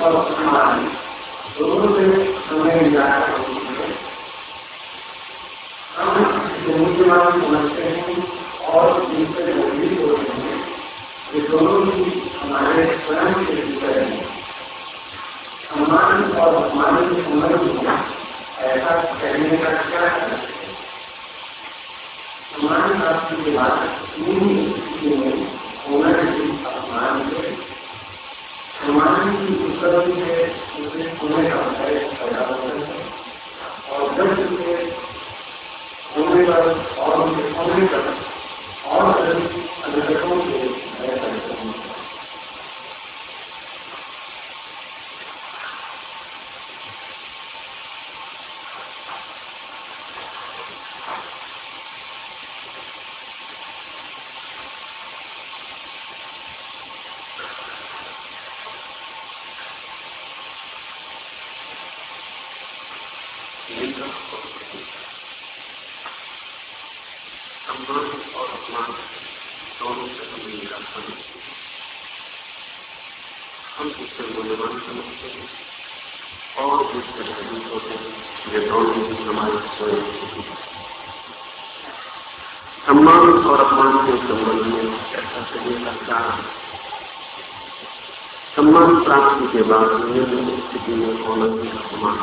और सम्मान हैं और दोनों हमारे सम्मान और सम्मान में ऐसा कहने का क्या समान राष्ट्र के बाद तीन स्थिति में होना चाहिए अपमान समान की उपलब्धि है उसने होने का भय और जब उसे होने पर और उनके होने और अधिक अनुगतों के भय पैदा होता है सम्मान और अपमान दोनों से हमें मिला समझते हम उससे मूल्यवान समझते हैं और उससे भयभीत होते हैं ये दोनों ही हमारे स्वयं सम्मान और अपमान के संबंध में ऐसा करने का कारण सम्मान प्राप्ति के बाद स्थिति में होना ही? अपमान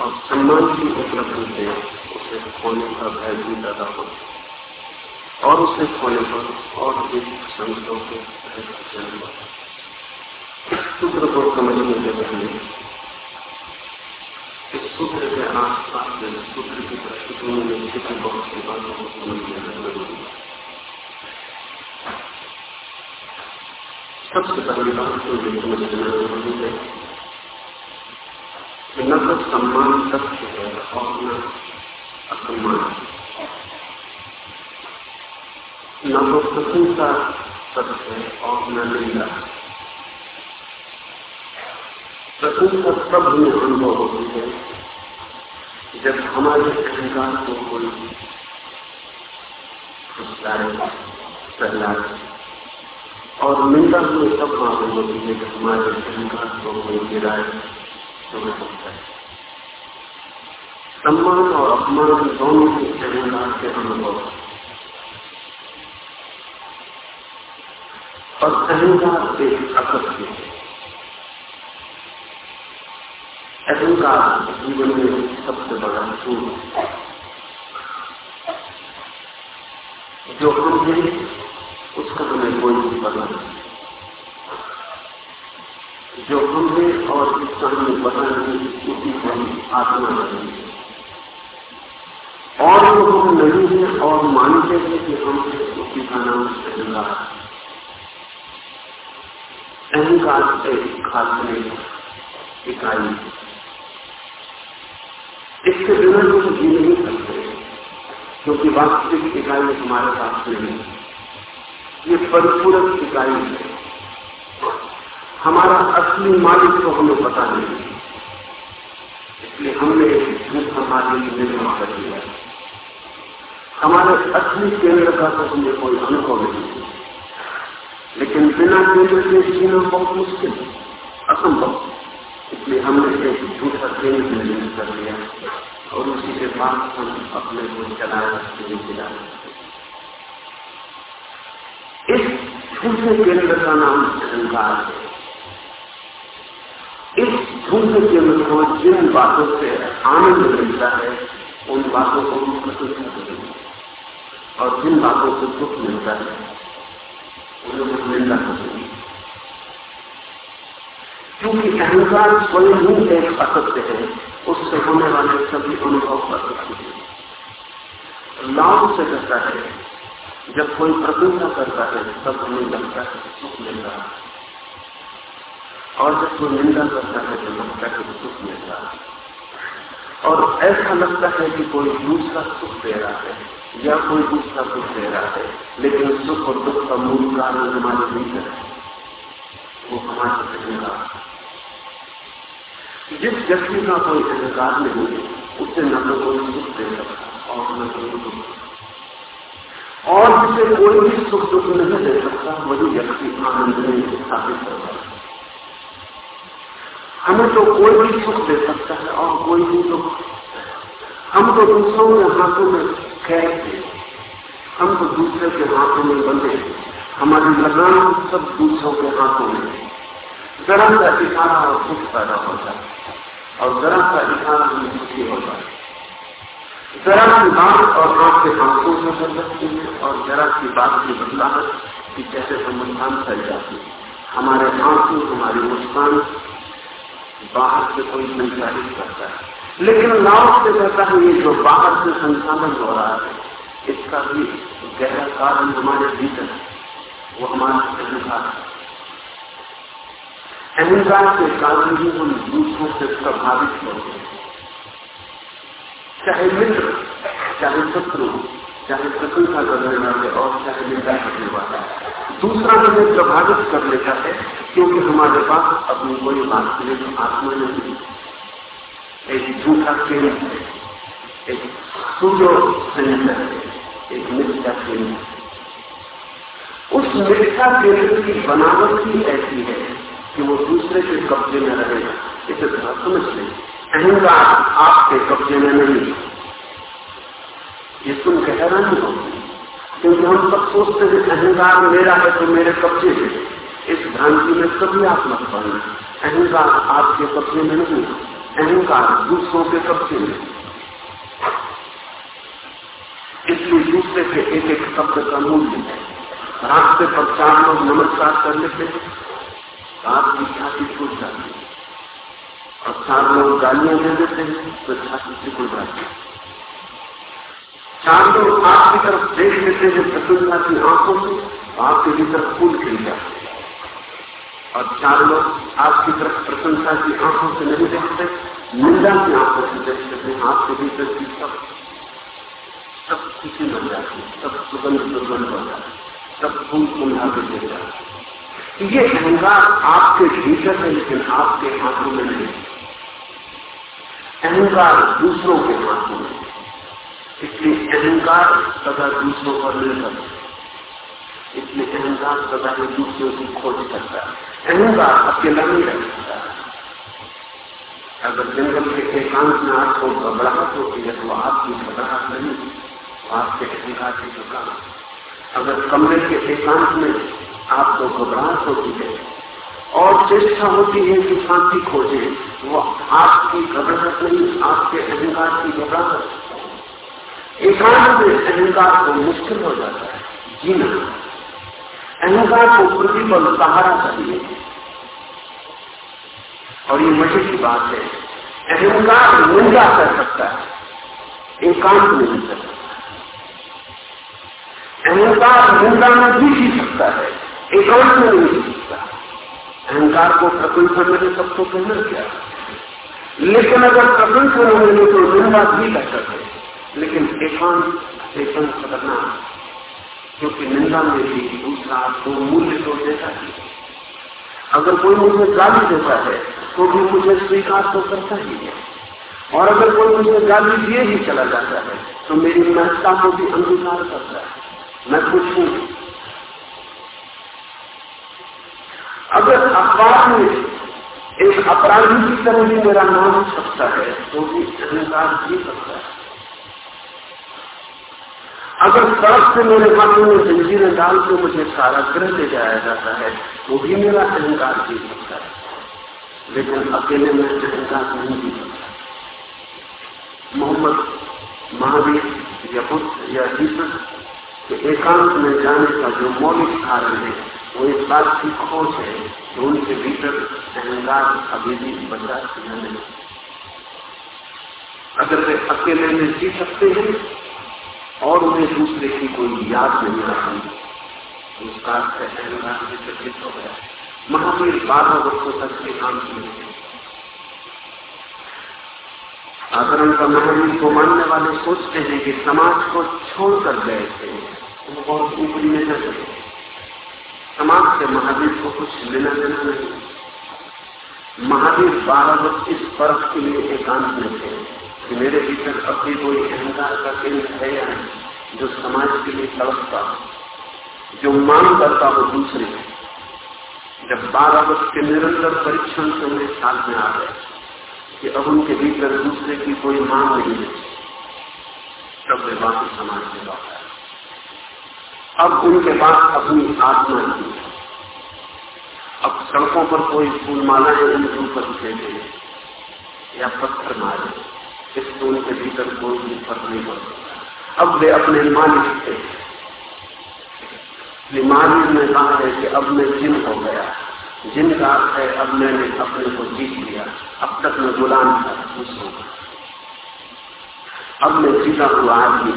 और सम्मान की उपलब्धि से उसे खोने का भय भी पैदा हो। और उसे खोने पर और अधिक संकटों के भय का जन्म इस सूत्र को समझने के पहले इस सूत्र के आसपास सूत्र की पृष्ठभूमि में छिपी बहुत सी बातों को समझ लेना ज़रूरी है सबसे पहली बात तो ये समझ लेना ज़रूरी है कि न तो सम्मान सत्य है और न असम्मान न तो प्रशंसा सत्य है और न निंदा प्रशंसा तब हमें अनुभव होती है जब हमारे अहंकार को कोई सहलाए और निंदा हमें तब मालूम होती है कि हमारे अहंकार को कोई गिराए तुम्हें सकता है सम्मान और अपमान दोनों ही अहंकार के अनुभव और अहंकार एक असत्य है। अहंकार जीवन में सबसे बड़ा झूठ जो हम हैं उसका हमें कोई भी पता नहीं। जो हम हैं और इसका हमें पता नहीं उसी को हम आत्मा नहीं और जो हम नहीं है और मानते हैं कि हम उसी का नाम अहंकार अहंकार एक खास इकाई इसके बिना हम जी नहीं सकते, क्योंकि वास्तविक इकाई हमारे पास नहीं ये परिपूरक इकाई है। हमारा असली मालिक तो हमें पता नहीं इसलिए हमने झूठा मालिक निर्माण कर दिया हमारे असली केंद्र का तो हमें कोई अनुभव नहीं लेकिन बिना केंद्र के जीना बहुत मुश्किल असंभव इसलिए हमने एक झूठा केंद्र निर्मित कर दिया और उसी के बाद हम अपने को हैं चला इस झूठे केंद्र का नाम अहंकार है। इस झूठे केंद्र को जिन बातों से आनंद मिलता है, उन बातों को हम प्रशंसा करेंगे और जिन बातों से सुख मिलता है, उन्हें हम निंदा करेंगे क्योंकि अहंकार स्वयं ही एक असत्य है, उससे होने वाले सभी अनुभव असत्य हैं। लाभ से कहता है जब कोई प्रशंसा करता है तब हमें लगता है सुख मिल रहा है। और जब कोई निंदा करता है तो लगता है सुख मिल रहा है। और ऐसा लगता है कि कोई दूसरा सुख दे रहा है, या कोई दूसरा सुख दे रहा है, लेकिन सुख और दुख का मूल कारण हमारे भीतर है। वो हमारे अहंकार जिस व्यक्ति का कोई अहंकार नहीं है, उससे न तो कोई सुख दे सकता और न कोई दुख और जिसे कोई भी सुख दुख नहीं दे सकता, वही व्यक्ति आनंद में स्थापित होगा हमें तो कोई भी सुख दे सकता है और कोई भी दुख हम तो दूसरों के हाथों में कैद हम तो दूसरे के हाथों में बंधे। हमारी लगान सब दूसरों के हाथों में जरा सा इशारा और सुख पैदा होता है और जरा सा इशारा हमें सुखी होता है। जरा सी बात और आपके आँखों से कर सकती है और जरा सी बात की बदलाहट की कैसे संबंधान फैल जाती है। हमारे आँसू हमारी मुस्कान बाहर से कोई संचालित करता है। लेकिन नाव से कहता है ये जो बाहर से संचालन हो रहा है, इसका भी गहरा कारण हमारे भीतर है। वो हमारा अहंकार है। अहंकार के कारण ही हम दूसरों से प्रभावित होते हैं। चाहे मित्र चाहे शत्रु चाहे प्रशंसा करने वाले और चाहे निंदा करने वाला दूसरा हमें प्रभावित कर लेता है, क्योंकि हमारे पास अपनी कोई वास्तविक आत्मा नहीं एक झूठा केंद्र है। एक सूर्यो संयंत्र है। एक मिथ्या केंद्र उस मिथ्या केंद्र की बनावट ही ऐसी है कि वो दूसरे के कब्जे में रहेगा इसे थोड़ा समझ लें अहंकार आपके कब्जे में नहीं ये सुन के हैरानी होगी क्योंकि हम सब सोचते हैं अहंकार मेरा है तो मेरे कब्जे में इस भ्रांति में कभी आप मत पड़ना अहंकार आपके कब्जे में नहीं अहंकार दूसरों के कब्जे में इसलिए दूसरे के एक एक शब्द का मूल्य है। रास्ते पर चार लोग नमस्कार कर लेते हैं। आपकी छाती फूट जाती है। और चार लोग गालियाँ दे देते हैं तो छाती सिकुड़ जाती है। चार लोग आपकी तरफ़ देख लेते हैं प्रसन्नता की आँखों से, आपके भीतर फूल खिल जाते और चार लोग आपकी तरफ़ प्रशंसा की आँखों से नहीं देखते, निंदा की आँखों से देख सकते हैं, आपके भीतर की सब सब खुशी बन जाती है, सब सुगंध दुर्गंध बन जाती सब फूल फूला के दे जाते ये अहंकार आपके भीतर है, लेकिन आपके हाथों में नहीं। अहंकार दूसरों के हाथों में इसलिए अहंकार सदा दूसरों पर निर्भर इसलिए अहंकार सदा में दूसरों की खोज करता है। अहंकार अकेला नहीं रह सकता अगर जंगल के एकांत में आपको घबराहट होती है तो आपकी घबराहट नहीं आपके अहंकार की दुकान अगर कमरे के एकांत में आपको घबराहट होती है और चेष्टा होती है कि शांति खोजे, वो आपकी घबराहट नहीं, आपके अहंकार की घबराहट एकांत में अहंकार को मुश्किल हो जाता है, जीना। अहंकार को प्रतिबल सहारा चाहिए। और ये मज़े की बात है, अहंकार निंदा कर सकता है, एकांत में नहीं कर सकता अहंकार निंदा में भी जी सकता है, एकांत में नहीं जी सकता अहंकार को प्रशंसा मिले तब तो कहना क्या? लेकिन अगर प्रशंसा न मिले तो निंदा भी कर सकते लेकिन एकांत एकांत खतरनाक क्योंकि निंदा में भी दूसरा तो मूल्य तो देता है। अगर कोई मुझे गाली देता है तो भी मुझे स्वीकार तो करता ही है। और अगर कोई मुझे गाली दिए ही चला जाता है तो मेरी महत्ता को भी अंगीकार करता है। मैं कुछ हूँ। अगर अखबार में एक अपराधी की तरह भी मेरा नाम हो सकता है तो भी अहंकार जी सकता है। अगर सड़क से मेरे हाथों में जंजीरें डाल के मुझे सारा ग्रह ले जाया जाता है वो भी मेरा अहंकार जी सकता है। लेकिन अकेले में अहंकार नहीं जी सकता मोहम्मद, महावीर या बुद्ध या जीसस के एकांत में जाने का जो मौलिक कारण है वो इस बात की खोज है कि उनके भीतर अहंकार अभी भी बचा नहीं। अगर वे अकेले में जी सकते हैं और उन्हें दूसरे की कोई याद नहीं आती उसका अहंकार चर्चित हो गया। महावीर बारह वर्षों तक के काम किए साधारण का महावीर को मानने वाले सोचते हैं कि समाज को छोड़कर गए थे। वो बहुत ऊपरी में नज़र है समाज से महावीर को कुछ लेना देना नहीं। महावीर बारह वर्ष इस पर्व के लिए एकांत में थे कि मेरे भीतर अपनी कोई अहंकार का केंद्र है या नहीं, जो समाज के लिए तड़पता जो मांग करता हो दूसरे जब बारह वर्ष के निरंतर परीक्षण से उन्हें साथ में आ गए कि अब उनके भीतर दूसरे की कोई मांग नहीं है, तब वे वापस समाज में लौट अब उनके पास अपनी आत्मा थी। अब सड़कों पर कोई फूल माला है उनके ऊपर फेंके या पत्थर मारे इससे उनके भीतर कोई भी फ़र्क नहीं पड़ सकता अब वे अपने मालिक थे। मालिक ने कहा है कि अब मैं जिन हो गया। जिनका अर्थ है, अब मैंने अपने को जीत लिया। अब तक मैं गुलाम था दूसरों का अब मैं जीता हुआ आदमी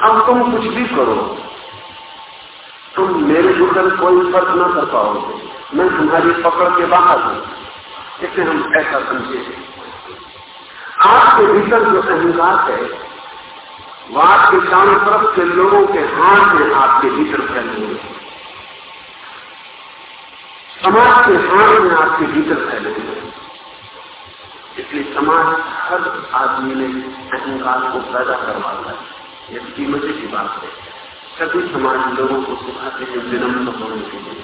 अब तुम कुछ भी करो। तुम मेरे भीतर कोई फ़र्क ना कर पाओगे। मैं तुम्हारी पकड़ के बाहर हूँ। इसे हम ऐसा समझे। आपके भीतर जो अहंकार है वह आपके चारों तरफ़ के लोगों के हाथ में आपके भीतर फैले हुए समाज के हाथ में आपके भीतर फैले हुए इसलिए समाज हर आदमी ने अहंकार को पैदा करवाता है। ये कीमती की बात है। सभी समाज लोगों को सिखाते हैं विनम्र होने के लिए,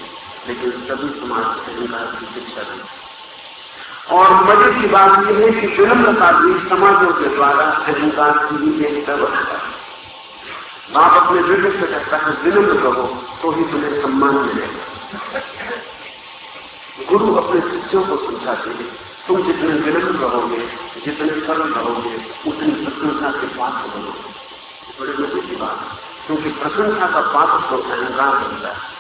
लेकिन सभी समाज अहंकार की शिक्षा देते और मज़े की बात यह है कि विनम्रता भी समाजों के द्वारा अहंकार की भी एक व्यवस्था है। बाप अपने बेटे से कहता है विनम्र रहो तो ही तुम्हें सम्मान मिलेगा। गुरु अपने शिष्यों को समझाते हैं, तुम जितने विनम्र रहोगे जितने सरल रहोगे उतनी प्रशंसा के पात्र बनोगे बड़े मज़े की बात क्योंकि प्रशंसा का पात्र तो अहंकार बनता है।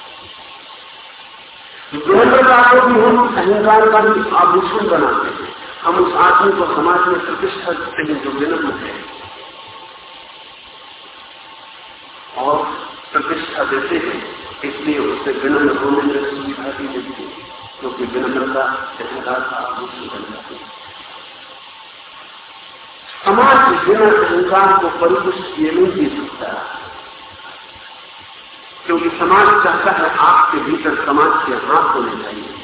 को भी हम अहंकार का भी आभूषण बनाते हैं। हम उस आदमी को समाज में प्रतिष्ठा देते हैं जो विनम्र है। और प्रतिष्ठा देते हैं, इसलिए उससे विनम्र होने में सुविधा भी देती है, क्योंकि विनम्रता, अहंकार का आभूषण बन जाती है। समाज बिना अहंकार को परिपुष्ट किए नहीं दे सकता। क्योंकि समाज चाहता है आपके भीतर समाज के हाथ होने चाहिए।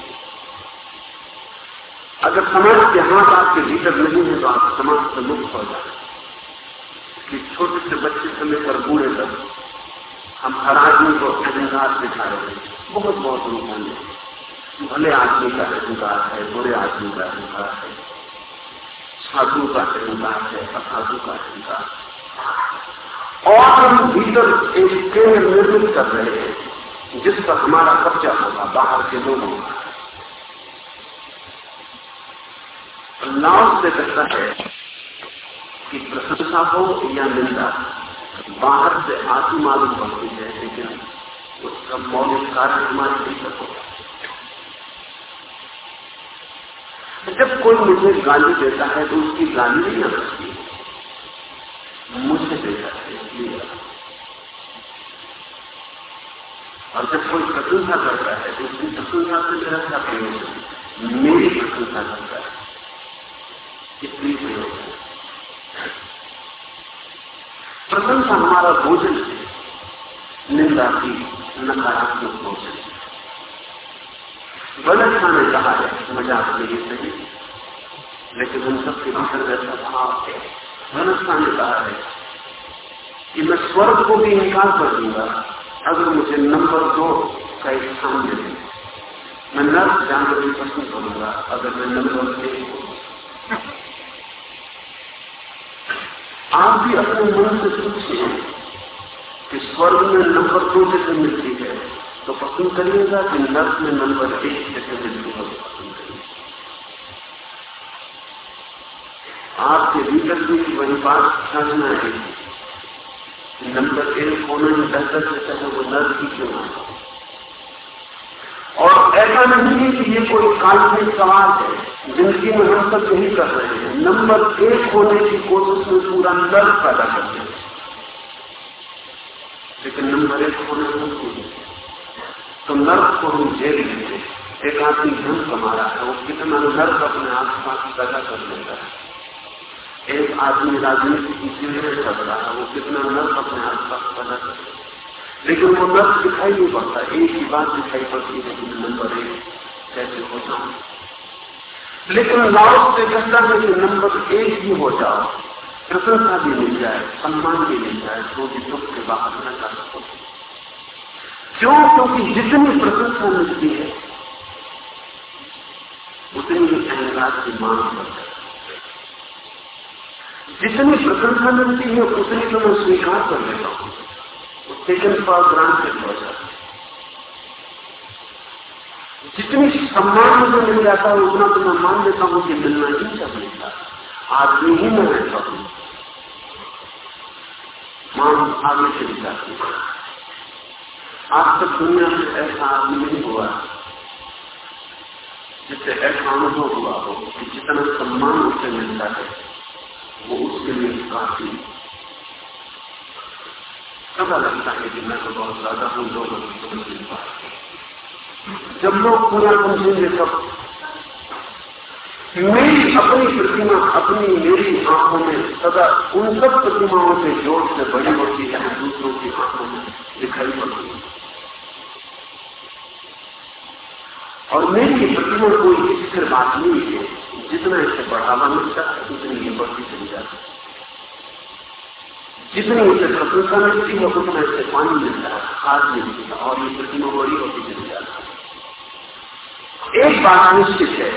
अगर समाज के हाथ आपके भीतर नहीं है तो आप समाज से मुक्त हो जाए। कि छोटे से बच्चे से लेकर बूढ़े तक हम हर आदमी को अहंकार दिखा रहे हैं। बहुत बहुत नुकसान है। भले आदमी का अहंकार है, बुरे आदमी का अहंकार है, साधु का अहंकार है, असाधु का अहंकार और हम भीतर एक केंद्र निर्मित कर रहे हैं, जिस पर हमारा कब्जा होगा, बाहर के लोगों का। लाभ से कहता है कि प्रशंसा हो या निंदा, बाहर से आती मालूम पड़ती है, लेकिन उसका मौलिक कार्य हमारे भीतर होगा। जब कोई मुझे गाली देता है तो उसकी गाली नहीं आ सकती मुझे देता है इसलिए और जब कोई प्रशंसा करता है तो उसकी प्रशंसा से मेरा क्या प्रयोजन मेरी प्रशंसा करता है इसलिए प्रयोजन प्रशंसा हमारा भोजन है निंदा की नकारात्मक भोजन गलत ने कहा है मज़ाक में ये सही लेकिन हम सबके भीतर वैसा भाव है गलत ने कहा है। कि मैं स्वर्ग को भी इनकार कर दूँगा, अगर मुझे नंबर दो का स्थान मिले। मैं नर्स जानकर भी पसंद करूँगा, अगर मैं नंबर एक आप भी अपने मन से सोचिए कि स्वर्ग में नंबर दो जैसे मिलती है तो पसंद करिएगा कि नर्स में नंबर एक जैसे मिलती है तो पसंद करिए आपके भीतर भी वही बात समझना है। नंबर एक होने में बेहतर से चाहे वो नर्स ही क्यों और ऐसा नहीं है कि ये कोई काल्पनिक सवाल है ज़िंदगी में हम सब यही कर रहे हैं। नंबर एक होने की कोशिश में पूरा नर्क पैदा करते हैं। लेकिन नंबर एक होने में तो नर्क को हम झेल लेते एक आदमी धन कमा रहा है, वो कितना नर्क अपने आस पास पैदा कर लेता है। एक आदमी राजनीति की चीज़ें कर रहा है वो कितना नर्क अपने आस पास पैदा कर लेकिन वो नर्स दिखाई नहीं पड़ता, एक ही बात दिखाई पड़ती है कि नंबर एक कैसे हो। जाऊँ लेकिन लाओस से कहता है कि नंबर एक ही हो जाओ प्रशंसा भी मिल जाए, सम्मान भी मिल जाए तो भी दुख के बाहर न कर सको। क्यों? क्योंकि जितनी प्रशंसा मिलती है, उतनी ही अहंकार की मांग करता है। जितनी प्रशंसा मिलती है, उतनी तो मैं स्वीकार कर लेता हूँ। टेकन फॉर ग्रांटेड हो जाता जितनी सम्मान मुझे मिल जाता है, उतना तो मैं मान लेता हूँ कि मिलना ही चाहिए आदमी ही मैं रहता हूँ। मांग आगे चली जाती है। आज तक दुनिया में ऐसा आदमी नहीं हुआ जिससे ऐसा अनुभव हुआ हो कि जितना सम्मान उसे मिलता है वो उसके लिए काफ़ी पता लगता है कि मैं तो बहुत ज़्यादा हूँ लोग समझ नहीं पा जब लोग पूरा समझेंगे तब मेरी अपनी प्रतिमा, अपनी मेरी आँखों में सदा उन सब प्रतिमाओं के ज़ोर से बड़ी होती है, दूसरों की आँखों में दिखाई पड़ती है। और मेरी प्रतिमा कोई स्थिर बात नहीं है। जितना इसे बढ़ावा मिलता है, उतनी ये बढ़ती चली जाती है। जितनी उसे प्रशंसा मिलती है, उतना इससे पानी मिलता है, खाद मिलती है, और ये प्रतिमा बड़ी होती चली जाती है। एक बात निश्चित है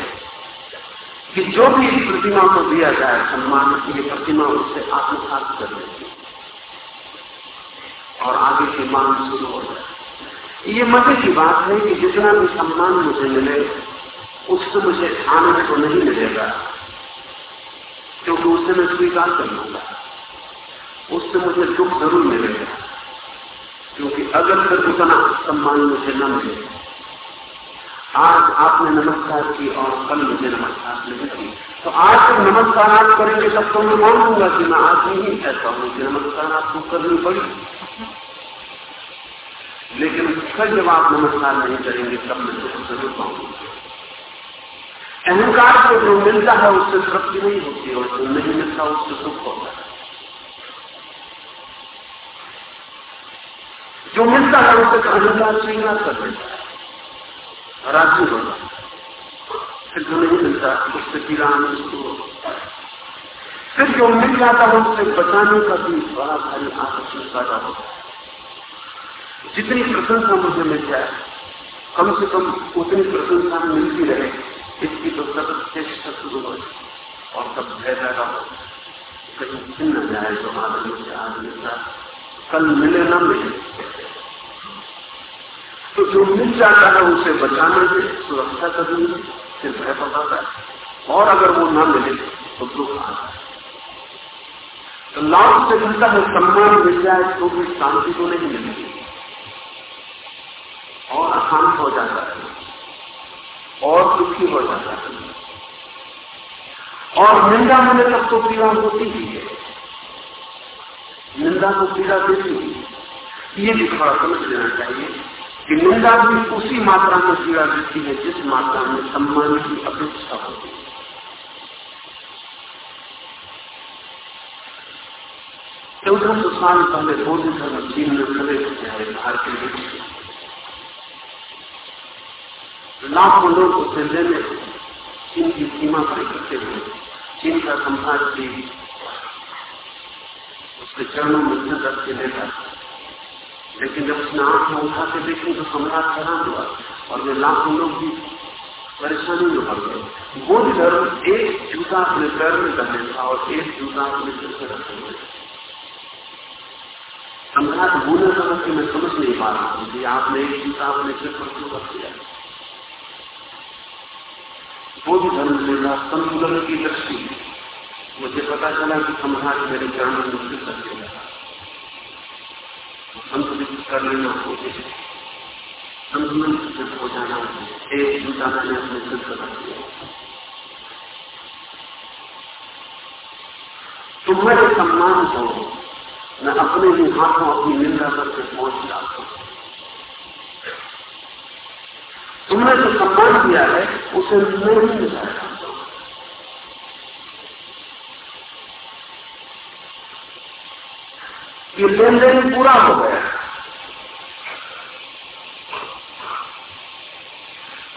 कि जो भी इस प्रतिमा को दिया जाए, सम्मान ये प्रतिमा उससे आत्मसात कर लेती और आगे की मांग शुरू हो जाए ये मज़े की बात है कि जितना भी सम्मान मुझे मिले उससे मुझे आनंद तो नहीं मिलेगा, क्योंकि उससे मैं स्वीकार कर लूँगा। उससे मुझे दुख ज़रूर मिलेगा, क्योंकि अगर फिर उतना सम्मान मुझे न मिले। आज आपने नमस्कार की और कल मुझे नमस्कार नहीं की तो आज जब नमस्कार आप करेंगे तब तो मैं मान लूँगा कि मैं आज नहीं ऐसा हूँ कि नमस्कार आपको करनी पड़ी। लेकिन फिर जब आप नमस्कार नहीं करेंगे, तब मैं दुख ज़रूर पाऊँगा। अहंकार को जो मिलता है, उससे तृप्ति नहीं होती और जो नहीं मिलता, उससे सुख होता है। जो मिलता है, उसे अहंकार स्वीकार कर देता है। राज़ी होगा फिर जो नहीं मिलता, उससे पीड़ा होता फिर जो मिल जाता है, उससे बचाने का भी बड़ा भारी आकर्षण पैदा होता है। जितनी प्रशंसा मुझे मिल जाए, कम से कम उतनी प्रशंसा मिलती रहे इसकी तो सतत चेष्टा शुरू हो। और सब भय पैदा हो कहीं छिन न जाए तो आदमी से आदमी का कल मिले न मिले। तो जो मिल जाता है उसे बचाने से सुरक्षा करनी फिर भय बताता है। और अगर वो ना मिले तो दुख आता है। तो लाभ से मिलता है सम्मान मिल जाए तो भी शांति को नहीं मिलेगी और अशांत हो जाता है। और दुखी हो जाता है। और निंदा मिले तब तो पीड़ा होती ही है। निंदा को पीड़ा देती है ये भी थोड़ा समझ लेना चाहिए कि निंदा भी उसी मात्रा में पीड़ा देती है जिस मात्रा में सम्मान की अपेक्षा होती है। चौदह सौ साल पहले बौद्ध धर्म चीन में खड़े होते हैं भारतीय लाखों लोग उसे लेने चीन की सीमा पर इकट्ठे हुए चीन का सम्राट भी उसके चरणों में सिर रख के लेता लेकिन जब उसने आँख में उठा के देखी तो सम्राट हैरान हुआ और वे लाखों लोग भी परेशानी में पड़ गए। बौद्ध धर्म एक जूता अपने पैर में रखे था और एक जूता अपने सिर से रखे हुए सम्राट बोलने समझ के मैं समझ नहीं पा रहा हूँ कि आपने एक जूता अपने सिर पर क्यों रख दिया। बौद्ध धर्म से संतुलन की दृष्टि। वो पता चला कि सम्राट मेरे चरणों में सिर करके लगा संतुलित कर लेना होते संतुलन सिद्ध हो जाना एक जूता मैंने अपने पर रख दिया। तुम्हारे सम्मान को मैं अपने ही हाथों अपनी निंदा करके पहुँच जाता। हूँ तुमने जो सम्मान किया है, उसे मैं ही मिलाया ये लेन देन पूरा हो गया।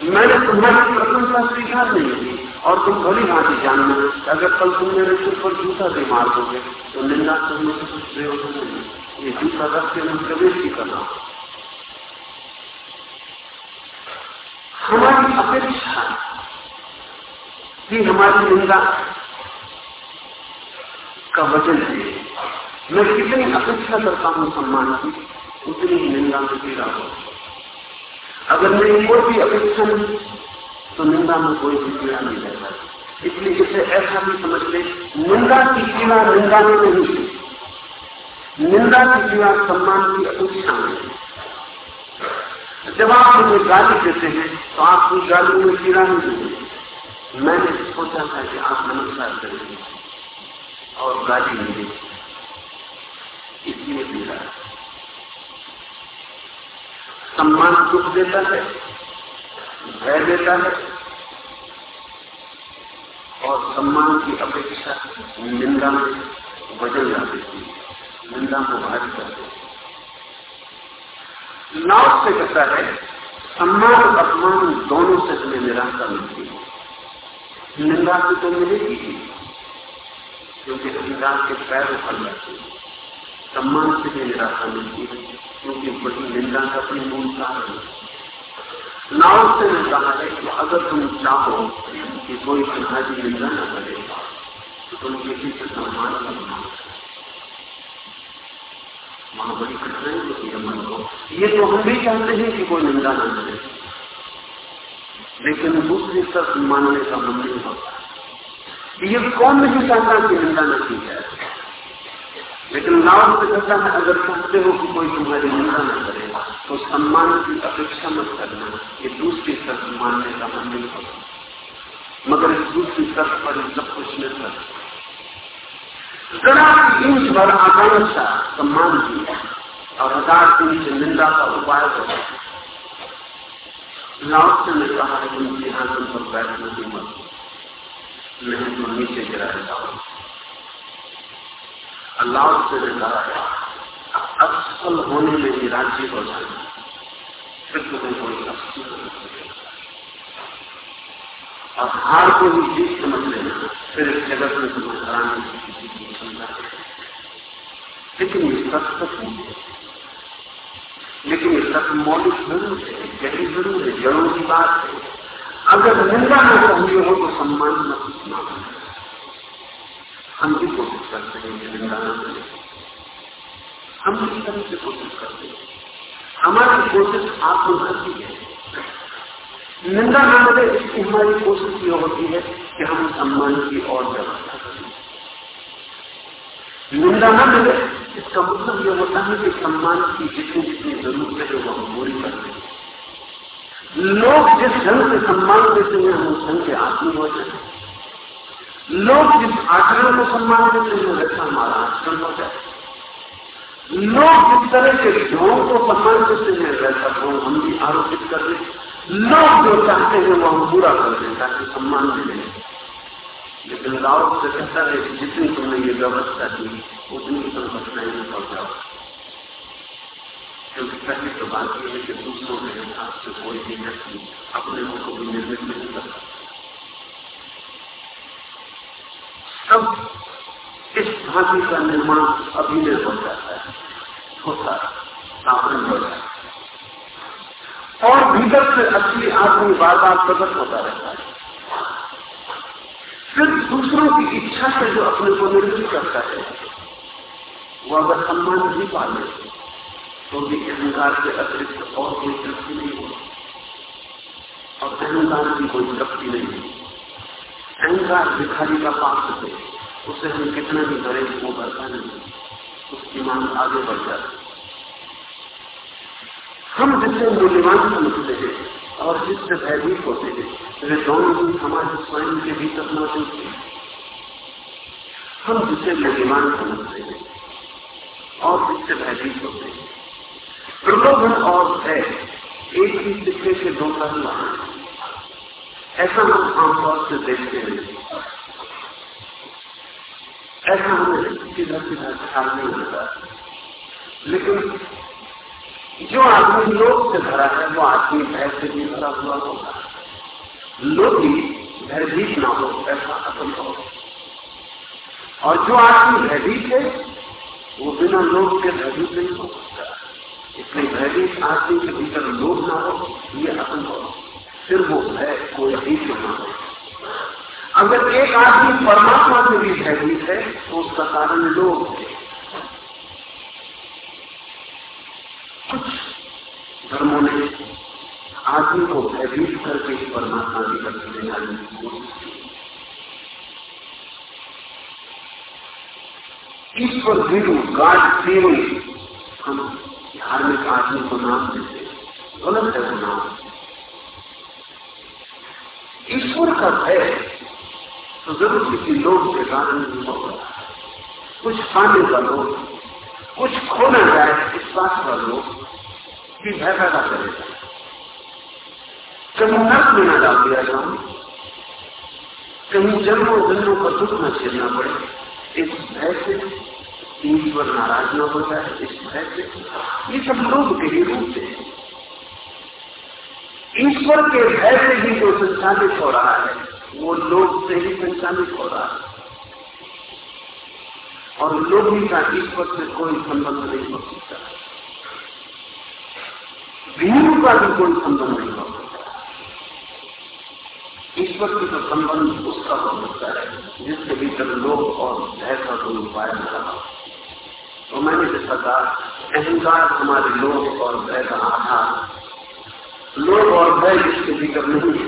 मैंने तुम्हारी प्रशंसा स्वीकार नहीं की, और तुम भली भांति जानना अगर कल तुम मेरे सिर पर जूता भी मार दोगे तो निंदा करने से कुछ प्रयोजन नहीं। ये जूता रख के मैं प्रवेश ही। करना हमारी अपेक्षा कि हमारी निंदा का वज़न है। मैं कितनी अपेक्षा करता हूँ सम्मान की, उतनी ही निंदा में पीड़ा हो। अगर मेरी कोई भी अपेक्षा नहीं तो निंदा में कोई भी पीड़ा नहीं रहता। इसलिए इसे ऐसा भी समझ ले, निंदा की पीड़ा निंदा में नहीं निंदा की पीड़ा सम्मान की अपेक्षा में जब आप मुझे गाली देते हैं तो आपकी गाली में पीड़ा नहीं देती। मैंने सोचा था कि आप नमस्कार करेंगे और गाली देती। इसलिए पीड़ा। सम्मान दुख देता है, भय देता है, और सम्मान की अपेक्षा निंदा में बदल जा देती है। निंदा को भारी कर देती लाभ से कहता है, सम्मान और अपमान दोनों से हमें निराशा मिलती है। निंदा से तो मिलेगी ही, क्योंकि निंदा के पैर उखड़ जाते हैं। सम्मान से भी निराशा मिलती है, क्योंकि बड़ी निंदा का अपनी मूल कारण है। नाव से ने कहा है कि अगर तुम चाहो कि कोई तुम्हारी निंदा न करे तो तुम किसी से सम्मान करना वहाँ बड़ी कठिनाई होती है मन को ये तो हम भी चाहते हैं कि कोई निंदा न करे लेकिन दूसरी तरफ़ मानने का मन नहीं होता। ये कौन नहीं चाहता कि निंदा न की जाए? लेकिन नाव से कहता है, अगर चाहते हो कि कोई तुम्हारी निंदा न करे तो सम्मान की अपेक्षा मत करना। ये दूसरी शर्त मानने का मन नहीं होता। मगर इस दूसरी शर्त पर सब कुछ निर्भर जरा इंच भर आकांक्षा सम्मान की और हज़ार इंच निंदा का उपाय करो लाभ से ने कहा है तुम सिंहासन पर बैठने की मत नहीं तो नीचे गिरा जाओ अल्लाह से ने कहा असफल होने में भी राज्य हो जाए। फिर तुम्हें कोई असफल और हार को भी जीत समझ लेना, फिर इस जगत में तुम्हें हराने की किसी की लेकिन ये सच सच नहीं है। लेकिन सच मौलिक ज़रूर है गहरी ज़रूर है जड़ों की बात है। अगर निंदा न चाहिए हो तो सम्मान न पूछना हम भी कोशिश करते हैं निंदा न करें। हम किस तरह से कोशिश करते हैं। हमारी कोशिश आत्मघाती है। निंदा न मिले इसकी हमारी कोशिश ये होती है कि हम सम्मान की और व्यवस्था करें निंदा न मिले इसका मतलब ये होता है कि सम्मान की जितनी जितनी ज़रूरत है, वो हम पूरी कर दें लोग जिस ढंग से सम्मान देते हैं हम उस ढंग के आत्मी हो जाए लोग जिस आचरण को सम्मान देते हैं वैसा हमारा आचरण हो जाए लोग जिस तरह के ढोंग को सम्मान देते हैं, वैसा ढोंग हम भी आरोपित कर दें लोग जो चाहते हैं, वो हम पूरा कर दें, ताकि सम्मान मिले। लेकिन राव से कहता है कि जितनी तुमने ये व्यवस्था की, उतनी तुम कठिनाई में पड़ जाओ। क्योंकि पहले तो बात यह है कि दूसरों के हिसाब से कोई भी व्यक्ति अपने को भी निर्मित नहीं कर सब इस भांति का निर्माण अभिनय हो जाता है। होता स्थापन हो जाता है। और भीतर से असली आदमी बार बार प्रकट होता रहता है। फिर दूसरों की इच्छा से जो अपने को निर्मित करता है, वो अगर सम्मान नहीं पाले तो भी अहंकार के अतिरिक्त और कोई तृप्ति नहीं हो और अहंकार की कोई तृप्ति नहीं हो अहंकार भिखारी का पात्र है, उसे हम कितना भी करें वो बढ़ता नहीं उसकी मांग आगे बढ़ जाती। हम जिससे मूल्यवान समझते हैं और जिससे भयभीत होते हैं वे दोनों ही हमारे स्वयं के भीतर मौजूद हैं हम जिसे मूल्यवान समझते हैं, और जिससे भयभीत होते हैं। प्रलोभन और भय एक ही सिक्के के दो पहलू ऐसा हम आमतौर से देखते हैं। ऐसा हमें सीधा सीधा ख्याल नहीं होता लेकिन जो आदमी लोग से भरा है, वो आदमी भय से भी भरा हुआ होगा। ही भयभीत ना हो, ऐसा असंभव और जो आदमी भयभीत है वो बिना लोग के भयभीत नहीं हो सकता। इसलिए भयभीत आदमी के भीतर लोग ना हो, ये असंभव फिर वो भय कोई भी ना हो। अगर एक आदमी परमात्मा से भी भयभीत है तो उसका कारण लोग है। कुछ धर्मों ने आदमी को भयभीत करके परमात्मा की तरफ़ ले जाने की कोशिश की ईश्वर भीरू गाड फीलिंग हम धार्मिक आदमी को नाम देते गलत है वो नाम। ईश्वर का भय तो ज़रूर किसी लोग के कारण नहीं होगा कुछ पाने का लोग कुछ खोना जाए इस बात का लोग भी भय पैदा करेगा। कहीं नर्क में न डाल दिया जाऊँ, कहीं जन्मों का दुख न झेलना पड़े, इस भय से ईश्वर नाराज़ न हो जाए, इस भय से। ये सब लोग के ही रूप से ईश्वर के भय से ही जो संचालित हो रहा है, वो लोग से ही संचालित हो रहा है। और लोभी का ईश्वर से कोई संबंध नहीं हो सकता। भीम का भी कोई संबंध नहीं हो सकता। ईश्वर की तो संबंध उसका हो सकता है, जिसके भीतर लोग और भय का कोई उपाय न रहा तो मैंने जैसा कहा, अहंकार हमारे लोग और भय का आधार लोग और भय जिसके भीतर नहीं है,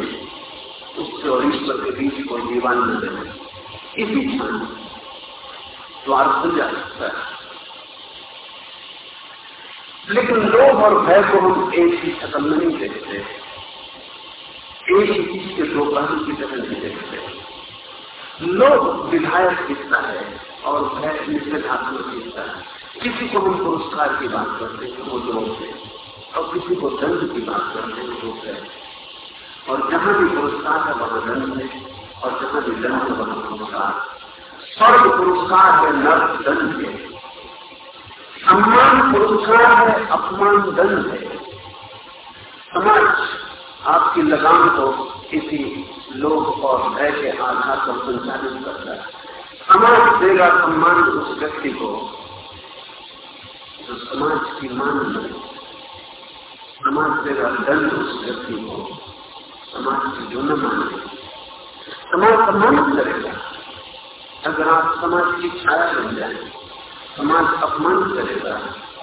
उससे और ईश्वर के बीच कोई दीवान न रहे इसी क्षण द्वार खुल जा सकता है। लेकिन लोभ और भय को हम एक ही खत्म नहीं देखते। एक ही चीज़ के दो पहलू की तरह नहीं देखते। लोभ विधायक हिस्सा है और भय निषेधात्मक हिस्सा है। किसी को हम पुरस्कार की बात करते हैं, वो लोग है। और किसी को दंड की बात करते हैं, वो है। और जहाँ भी पुरस्कार है वहाँ दंड है और जहाँ भी दंड है वहाँ पुरस्कार स्वर्ग पुरस्कार है नर्क दंड है। सम्मान पुरस्कार है, अपमान दंड है। समाज, आपकी लगाम को किसी लोग और भय के आधार पर संचालित करता है। समाज देगा सम्मान उस व्यक्ति को जो समाज की मान नहीं समाज देगा दंड उस व्यक्ति को, समाज की जो न माने। समाज सम्मानित करेगा। अगर आप समाज की छाया बन जाए, समाज अपमान करेगा।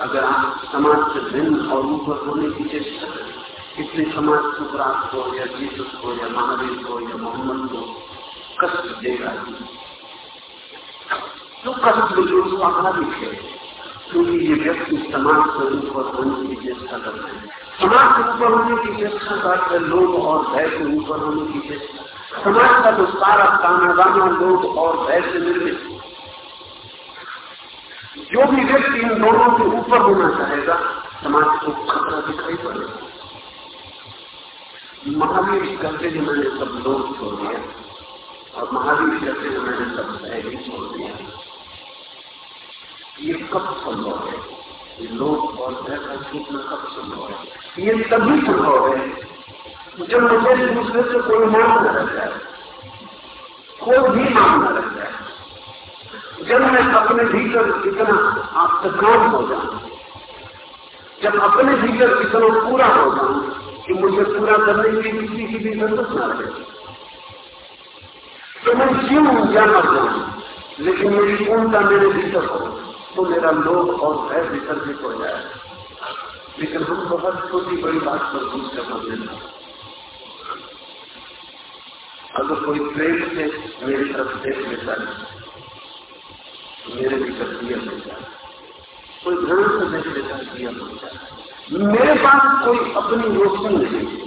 अगर आप समाज से भिन्न और ऊपर होने की चेष्टा करें, इसलिए समाज सुकरात को या जीसस को या महावीर को या मोहम्मद को कष्ट देगा तो कष्ट बिल्कुल स्वाभाविक है क्योंकि ये व्यक्ति समाज से ऊपर होने की चेष्टा करते हैं। समाज से ऊपर होने की चेष्टा करते लोग और भय से ऊपर होने की चेष्टा समाज का तो सारा ताना बाना लोग और भय से निर्मित जो भी व्यक्ति इन दोनों से ऊपर होना चाहेगा, समाज को खतरा दिखाई पड़ेगा। महावीर कहते हैं, मैंने सब लोग छोड़ दिया। और महावीर कहते हैं, मैंने सब भय भी छोड़ दिया। ये कब संभव है? ये लोग और भय का छूटना कब संभव है? ये तभी संभव है। जब मुझे दूसरे से कोई न रह जाए। कोई भी न रह जाए। जब मैं अपने भीतर इतना आत्मकाम हो जाऊँ, जब अपने भीतर इतना पूरा हो जाऊँ कि मुझे पूरा करने के लिए किसी की भी ज़रूरत ना रहे तो मैं जीऊं या मर जाऊँ लेकिन मेरी पूर्णता मेरे भीतर हो तो मेरा लोभ और भय विसर्जित हो जाए। लेकिन हम बहुत छोटी बड़ी बात पर दूसरे कर देना अगर कोई प्रेम से मेरी तरफ़ देख लेता है मेरे भीतर दिया मिल जाए कोई घृणा से देख लेता दिया मिल जाए मेरे पास कोई अपनी रोशनी नहीं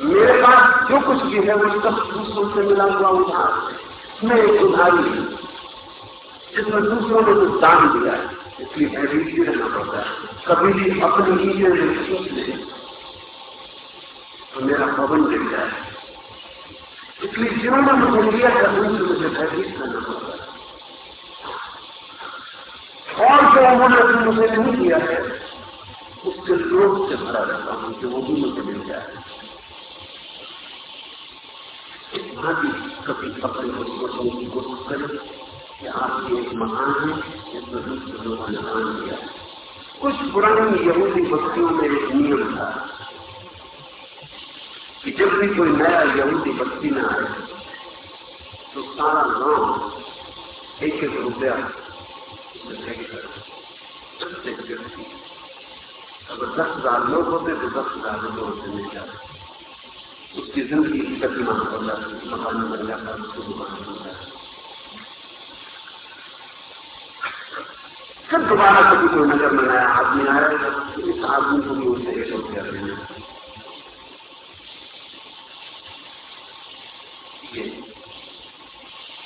मेरे पास जो कुछ भी है, वो सब दूसरों से मिला हुआ उधार मैं एक उधारी जिसमें दूसरों ने कुछ दान दिया है। इसलिए भयभीत भी रहना पड़ता है। कभी भी अपनी नीचे में सोच ले तो मेरा भवन गिर जाए। इसलिए जिन्होंने मुझे लिया था उनसे मुझे भयभीत रहना पड़ता और जो उन्होंने मुझे नहीं दिया है उसके लोभ से भरा रहता हूँ कि वो भी मुझे मिल जाए। इस भांति कभी अपने को की कोशिश करें कि आप ये एक महान है जिसमें दूसरे लोगों ने दान दिया कुछ पुरानी यहूदी बस्तियों में एक नियम था। कि जब भी कोई नया यहूदी बस्ती में आए तो सारा गाँव एक एक रुपया अगर दस हज़ार लोग होते तो दस हज़ार लोगों से मिल जाते उसकी ज़िंदगी की प्रतिमा बन जाती मकान बन जाता उसको दुकान बन जाता फिर दोबारा कभी कोई नज़र में नया आदमी आया, इस आदमी को भी उसे एक रुपया देना ये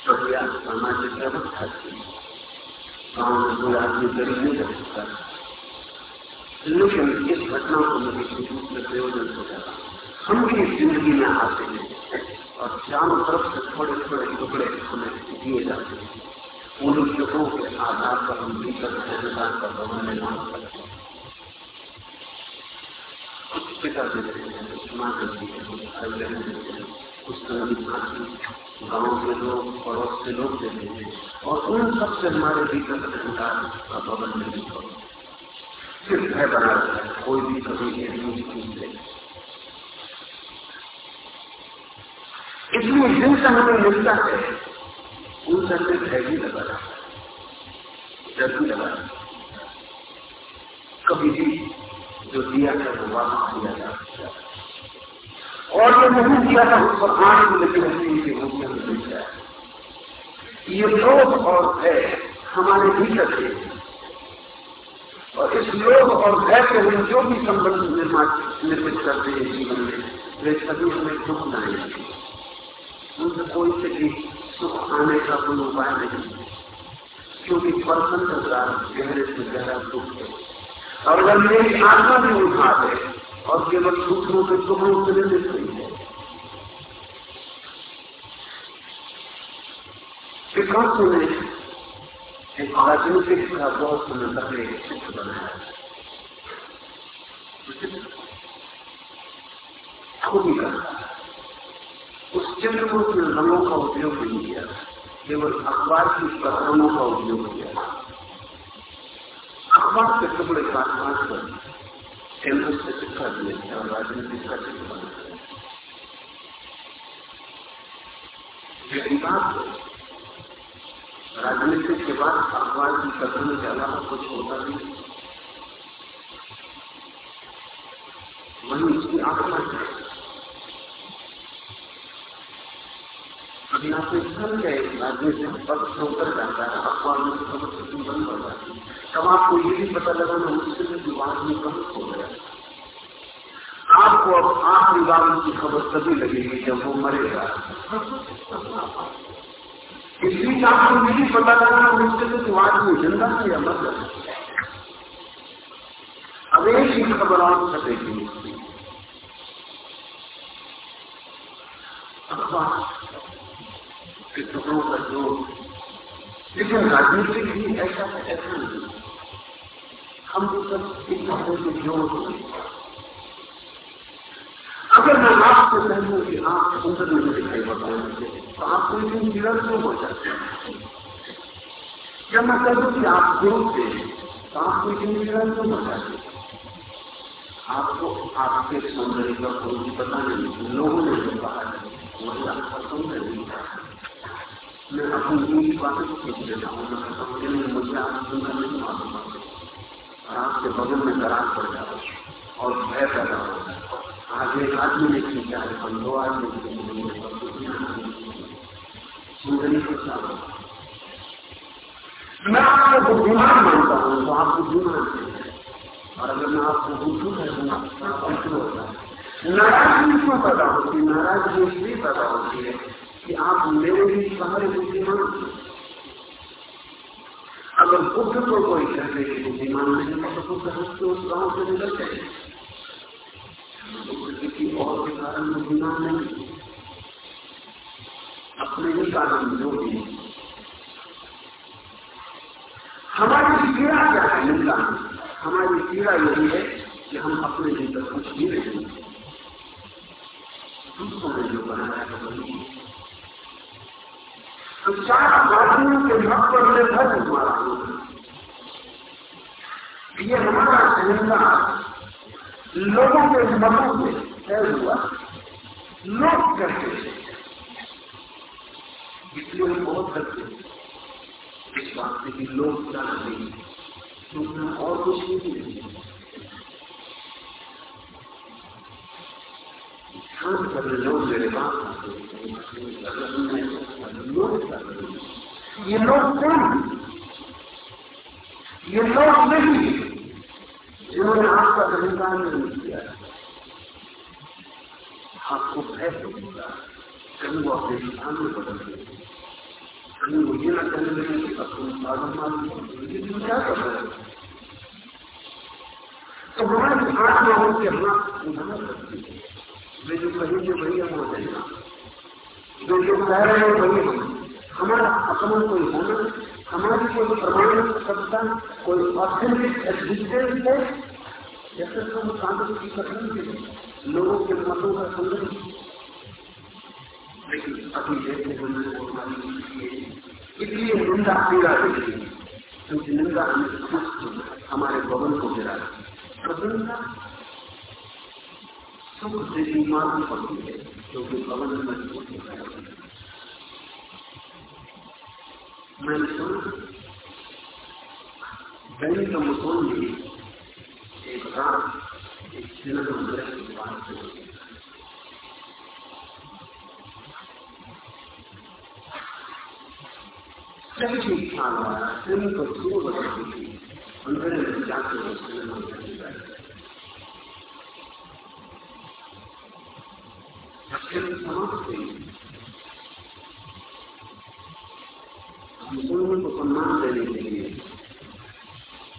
प्रक्रिया सामाजिक व्यवस्था थी। गाँव में कोई आदमी गरीब नहीं रह सकता। लेकिन इस घटना को मैं किसी में प्रयोजन हो जाता हम भी इस ज़िंदगी में आते हैं और चारों तरफ़ से थोड़े थोड़े टुकड़े हमें दिए जाते हैं। उन युगों के आधार पर हम भीतर संविधान का भवन निर्माण करते हैं। कुछ पिता देते हैं कुछ माँ देती है कुछ भाई बहन देते हैं कुछ साथी गाँव के लोग, पड़ोस के लोग देते हैं और उन सबसे हमारे भीतर संविधान का भवन नहीं हो फिर भय बना रहता है कोई भी कभी एक दूसरी चीज़ दे इसलिए जिनसे हमें मिलता है। उन सब में भय भी लगा रहा डर भी लगा रहा कभी भी जो दिया है वो वापस दिया जा सकता और जो नहीं दिया था, उस पर आँख लगी रहती है कि वो मिल जाए ये लोभ और भय हमारे भीतर है और इस लोभ और भय के हम जो भी संबंध निर्माण निर्मित करते हैं जीवन में, वे सभी हमें दुख लाएँगे। उनसे कोई से भी सुख आने का कोई उपाय नहीं। क्योंकि पर्सन का गहरे से गहरा दुख है। और अगर मेरी आत्मा भी उठा है और केवल दूसरों के टुकड़ों से निर्मित हुई है। पिकासो ने एक राजनीतिक का बहुत समय पहले चित्र बनाया ही। करता उस चित्र को उसने रंगों का उपयोग नहीं किया। केवल अखबार की कथनों का उपयोग किया। अखबार के टुकड़े काट काट कर केंद्र से चित्र दिए और राजनीतिक का बनाया यही बात राजनीतिक के बाद अखबार की कथनों के अलावा कुछ होता नहीं वही उसकी आत्मा है अभी आपने सुन गए पद से उतर जाता है अखबार में खबर से बंद हो जाती है तब आपको ये भी पता लगा ना मुश्किल में दिमाग में कम हो गया। आपको अब आखिरी बार की खबर तभी लगेगी जब वो मरेगा। इसलिए आपको ये भी पता लगा मुश्किल में दिमाग में ज़िंदा है या मर अब एक ही खबर और छपेगी। अखबार के टुकड़ों का जोड़ लेकिन राजनीतिक भी ऐसा ऐसा नहीं। हम तो सब एक दूसरे के जोड़ अगर मैं आपसे कहूँ कि आप सुंदर नहीं दिखाई पड़ते हैं तो आप कोई दिन विरल क्यों हो जाते हैं। जब मैं कहूँ कि आप थे तो आप कोई दिन विरल क्यों हो जाते हैं। आपको आपके सौंदर्य का कोई पता नहीं, लोगों ने जो कहा वही आपका सौंदर्य नहीं था। मैं अपनी बातें सीख लेता हूँ, मैं कहता हूँ मुझे आप सुंदर नहीं मालूम और आपके बगल में दराज पड़ जाओ और भय पैदा हो आगे एक आदमी ने खींचा है? पर दो आदमी सुंदरी के साथ। मैं आपको बुद्धिमान मानता हूँ तो आप बुद्धिमान और अगर मैं आपको बुद्धू है तो आप बुद्धू होता है नाराज़गी क्यों पैदा होती है? नाराज़गी इसलिए पैदा होती है कि आप मेरे भी सारे बुद्धिमान अगर बुद्ध को कोई कहते कि बुद्धिमान नहीं तो बुद्ध हँसते उस गाँव से निकल जाए किसी और के कारण बुद्धिमान नहीं अपने ही कारण जो भी हमारी पीड़ा क्या है? निंदा। हमारी पीड़ा यही है कि हम अपने भीतर कुछ भी नहीं। दूसरों ने जो बनाया है वही तो चार बातियों के मत पर निर्भर हमारा ये हमारा अहंकार लोगों के मतों से तय हुआ। लोग कहते हैं, इसलिए हम बहुत करते हैं। इस बात से कि लोग क्या नहीं क्योंकि और कुछ नहीं ध्यान कर लोग मेरे पास ये लोग कौन? ये लोग नहीं जिन्होंने आपका अधिकार नहीं किया आपको भय होगा कभी वो अपने स्थान में बदल गए। कहीं वो ये ना कहने लगे कि अब तुम साधन मान क्या कर रहे तो हमारी आत्मा उनके हाथ उधार करती है। वे जो कहेंगे हम हो जाएगा। जो जो कह रहे हैं वही हम हमारा अपना कोई होना हमारी कोई प्रमाण, सत्ता, कोई ऑथेंटिक एग्जिस्टेंस है? जैसे तो हम कागज़ की कथन के लोगों के मतों का संग्रह लेकिन अभी जैसे हमने इसलिए निंदा पीड़ा देती है क्योंकि निंदा हमें हमारे भवन को गिरा। प्रसन्नता सुख से बीमार पड़ती है क्योंकि भवन मज़बूत होता है मैंने सुना दैनी का में एक रात एक में की बात से सभी ठीक दिन को थी अंदर में जाकर वो में समाप्त हुई मुसलमान को सम्मान देने के लिए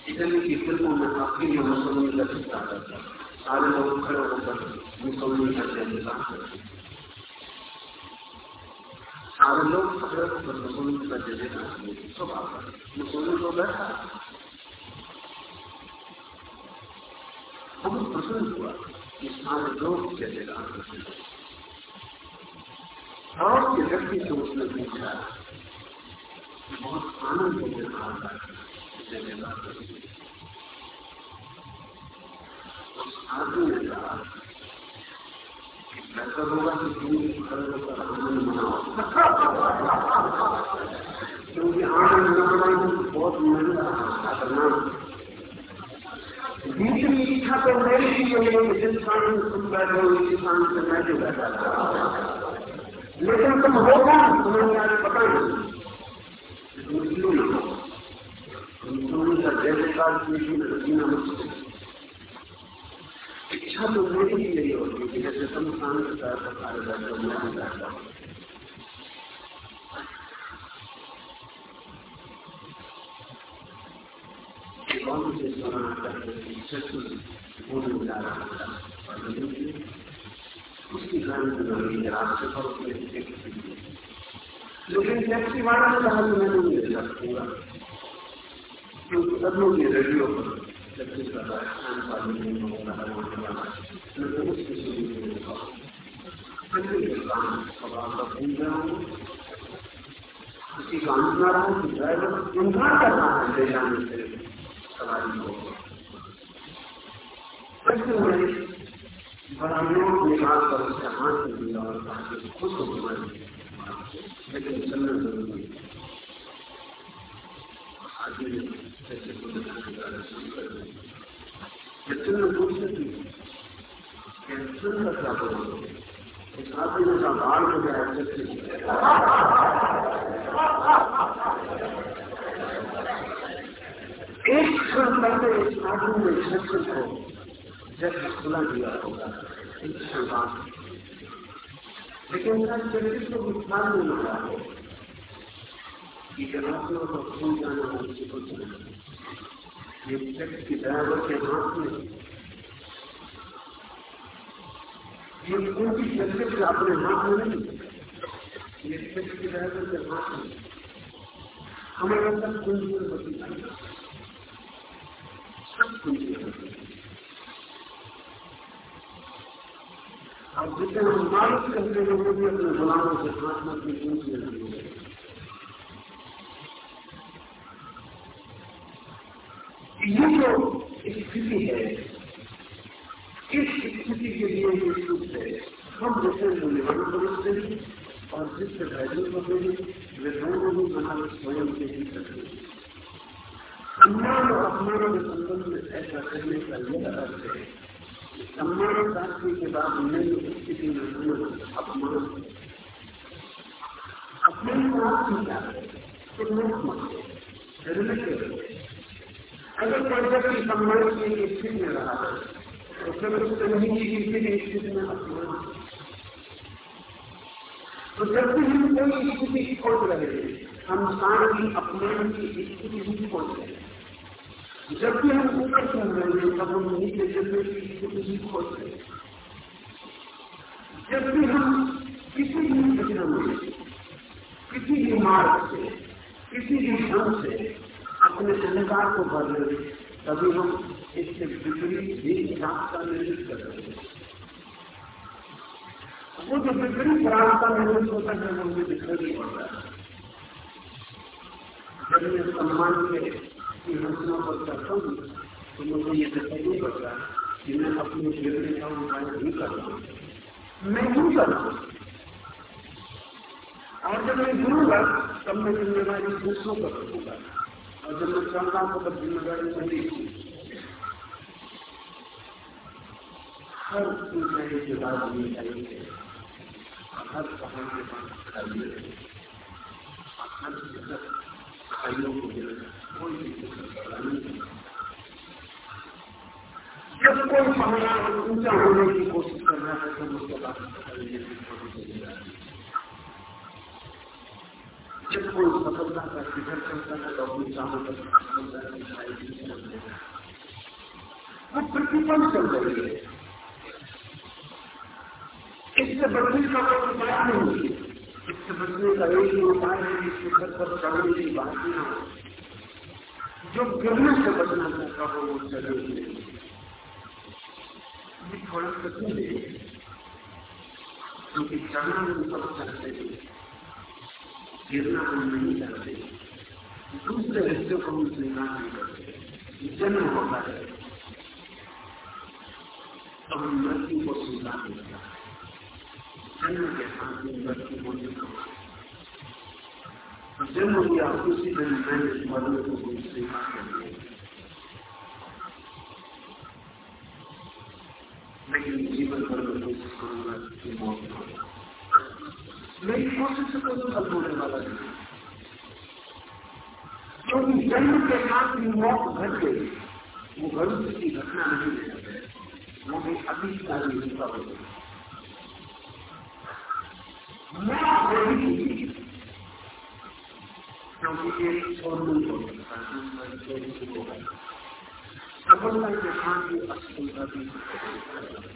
इतने की फ़िल्मों में काफ़ी में मुसलमान का चित्ता करता सारे लोग खड़े होकर मुसलमान का जयकार करते सारे लोग खड़े होकर मुसलमान का जयकार करते सब आता मुसलमान को बैठा बहुत प्रसन्न हुआ कि सारे लोग जयकार करते और के व्यक्ति से उसने पूछा बहुत आनंद मुझे आता उस आदमी ने कहा होगा कि तुम खड़े होकर आनंद मनाओ। क्योंकि आनंद न बहुत महँगा करना दूसरी इच्छा तो मेरी है कि जिस में तुम बैठे हो स्थान से मैं भी बैठा लेकिन तुम हो कौन तुम्हें आज पता नहीं का जीना मुश्किल इच्छा तो मेरी ही यही होती है जैसे तुम शांत का कार्य करते हो, मैं भी करता। हूँ से स्मरण करके बोलने जा रहा था उसकी गाड़ी रास्ते पर लेकिन टैक्सी वाला कहा कि मैं नहीं ले सकूँगा। क्योंकि सब लोग ये रेडियो पर टैक्सी होगा मैं तो गया हूँ। किसी का कि ड्राइवर इनकार कर रहा है ले जाने से सवारी को कैसे मैंने बड़ा लोग निकाल कर उसके हाथ से दिया और कहा कि खुश हो गया लेकिन चलना ज़रूरी है आगे जैसे चलना पूछ सकती कैंसर का क्या करोगे इस आदमी का बाल हो गया पहले इस आदमी ने सत्य को जब खुला दिया होगा लेकिन उसका चरित्र को विस्तार नहीं मिला है कि जनात्मा को भूल जाना उनसे कुछ नहीं ये सेक्स की ड्राइवर के हाथ में ये उनकी चरित्र अपने हाथ में नहीं ये सेक्स की ड्राइवर के हाथ में हमारे सब कुंजी है। सब कुंजी होती है और जितने हम मालिक कहते हैं वो भी अपने गुलामों से हाथ में अपनी पूछ लेती ये जो स्थिति है इस स्थिति के लिए ये सुख है? हम जैसे मूल्यवान समझते हैं, और जिससे वैल्यू करते हैं वे दोनों भी बना स्वयं के ही सकते सम्मान और अपमान के संबंध में ऐसा करने का यह अर्थ है सम्मान प्राप्ति के बाद नई स्थिति में हमें अपमान अपने है तो अगर कोई व्यक्ति सम्मान की स्थिति में रहा है तो उससे नहीं की स्थिति स्थिति में अपमान तो जब भी हम कोई स्थिति खोज रहे हैं हम सारी अपमान की स्थिति ही खोज रहे हैं जब भी हम ऊपर चल रहे हैं तब हम नीचे चलने की स्थिति ही खोज रहे हैं जब भी हम किसी भी दिशा में, किसी भी मार्ग से, किसी भी ढंग से अपने अहंकार को भर रहे तभी हम इससे विपरीत भी रास्ता निर्मित कर रहे हैं। वो जो विपरीत रास्ता निर्मित होता है, वो मुझे दिखाई नहीं पड़ता जब मैं सम्मान के की पर करता हूँ तो मुझे ये दिखाई नहीं पड़ता कि मैं अपने गिरने का उपाय नहीं कर रहा मैं क्यों कर रहा हूँ। और जब मैं गिरूँगा तब मैं ज़िम्मेदारी दूसरों पर रखूँगा। और जब मैं चलता हूँ, तब ज़िम्मेदारी हर चीज़ के बाद ये चाहिए हर पहाड़ के पास खाइए हर खाइयों को जब कोई पहला ऊँचा होने की कोशिश कर रहा है तो उसके बाद जब कोई सफलता का शिखर चलता है तो अपनी चाहों पर वो प्रतिपल चल रही है इससे बचने का कोई उपाय नहीं इससे बचने का एक ही उपाय है कि शिखर पर चढ़ने की बात नहीं हो जो गिरने से बचना चाहता हो वो चले ये थोड़ा कठिन है, क्योंकि चढ़ना हम सब चाहते हैं, गिरना हम नहीं चाहते। दूसरे हिस्से को हम स्वीकार नहीं करते, जन्म होता है। तो मृत्यु को स्वीकार नहीं करते। जन्म के साथ मृत्यु होने का उसी दिन मैंने मदन को स्वीकार कर लिया लेकिन जीवन भर में कोशिश करूँगा कि मौत मेरी कोशिश से कोई फल होने वाला नहीं क्योंकि जन्म के साथ ही मौत घट गई वो भविष्य की घटना नहीं है वो भी अभी सारी हिस्सा हो गई क्योंकि एक छोड़ नहीं हो सकता सफलता के साथ ही असफलता भी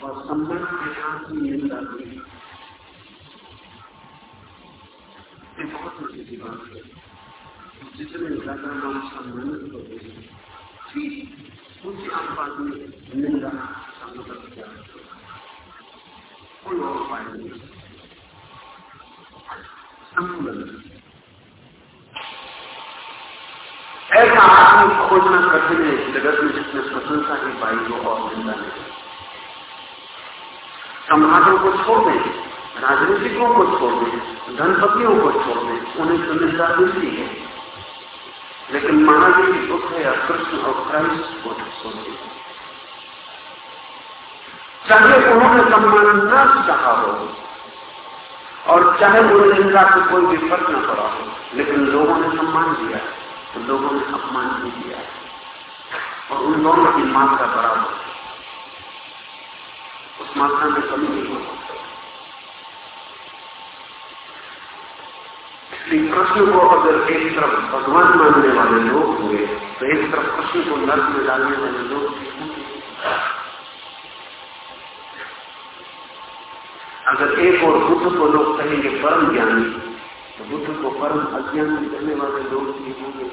और सम्मान के साथ ही निंदा भी ये बहुत ऊँची बात है जितने ज़्यादा लोग सम्मानित होते हैं ठीक उनके आसपास में निंदा सम्मान कोई और उपाय नहीं सम्मान ऐसा आदमी खोजना कठिन है जगत में जिसने प्रशंसा की पाई हो और निंदा नहीं। समाजों को छोड़ दें, राजनीतिकों को छोड़ दें, धनपतियों को छोड़ दें, उन्हें तो निंदा मिलती है। लेकिन महावीर की दुख है या कृष्ण और क्राइस्ट को छोड़ दें चाहे उन्होंने सम्मान न चाहा हो, और चाहे उन्हें निंदा से कोई भी फ़र्क न पड़ा हो, लेकिन लोगों ने सम्मान दिया है। तो लोगों ने अपमान भी किया। और उन दोनों की मात्रा बराबर। उस मात्रा में कमी नहीं हो सकती। कृष्ण को अगर एक तरफ़ भगवान मानने वाले लोग हुए तो एक तरफ़ कृष्ण को नर्क में डालने वाले लोग अगर एक और बुद्ध को लोग कहेंगे परम ज्ञानी तो बुद्ध को परम अज्ञानी करने वाले लोग भी होंगे।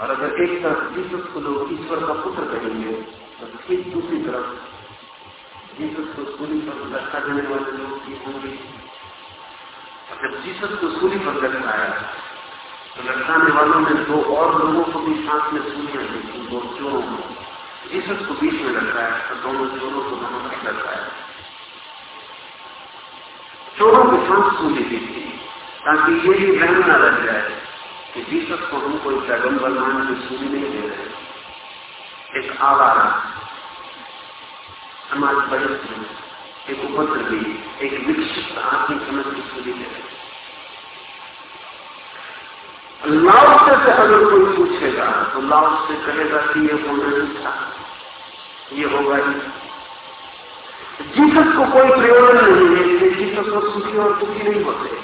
और अगर एक तरफ़ जीसस को लोग ईश्वर का पुत्र कहेंगे तो ठीक दूसरी तरफ़ जीसस को सूली पर लटका देने वाले लोग भी होंगे। और जब जीसस को सूली पर लटकाया तो लटकाने वालों ने दो और लोगों को भी साथ में सूलियाँ दी दो चोरों को जीसस को बीच में लटकाया तो दोनों चोरों को दोनों तक लटकाया चोरों के साथ सूली दी थी ताकि ये भी बहन न रह जाए कि जीसस को हम कोई पैगंबर मान के सूली नहीं दे रहे। एक आवारा, समाज वयस्क एक उपद्रवी एक विकसित आत्मिक समझ की सूली दे रहे लाओ से अगर कोई पूछेगा तो लाओ से कहेगा कि ये होना नहीं था, ये होगा ही। जीसस को कोई प्रयोजन नहीं है इसलिए जीसस को सुखी और दुखी नहीं होते।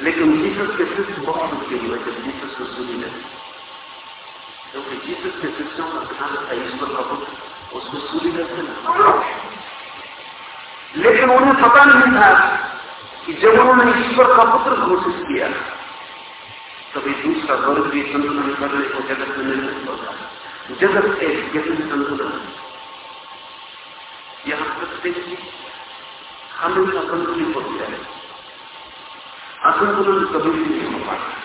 लेकिन जीसस के शिष्य बहुत दुखी हुए जब जीसस को सुनी लगी। क्योंकि जीसस के शिष्यों का ध्यान था, ईश्वर का पुत्र उसको सूली करते ना। लेकिन उन्हें पता नहीं था कि जब उन्होंने ईश्वर का पुत्र घोषित किया, तभी दूसरा वर्ग भी संतुलन करने को जगत में निर्मित होता जगत एक जटिल संतुलन यहाँ प्रत्येक हमेशा संतुलित हो। जाए असंतुलन कभी भी नहीं हो पाता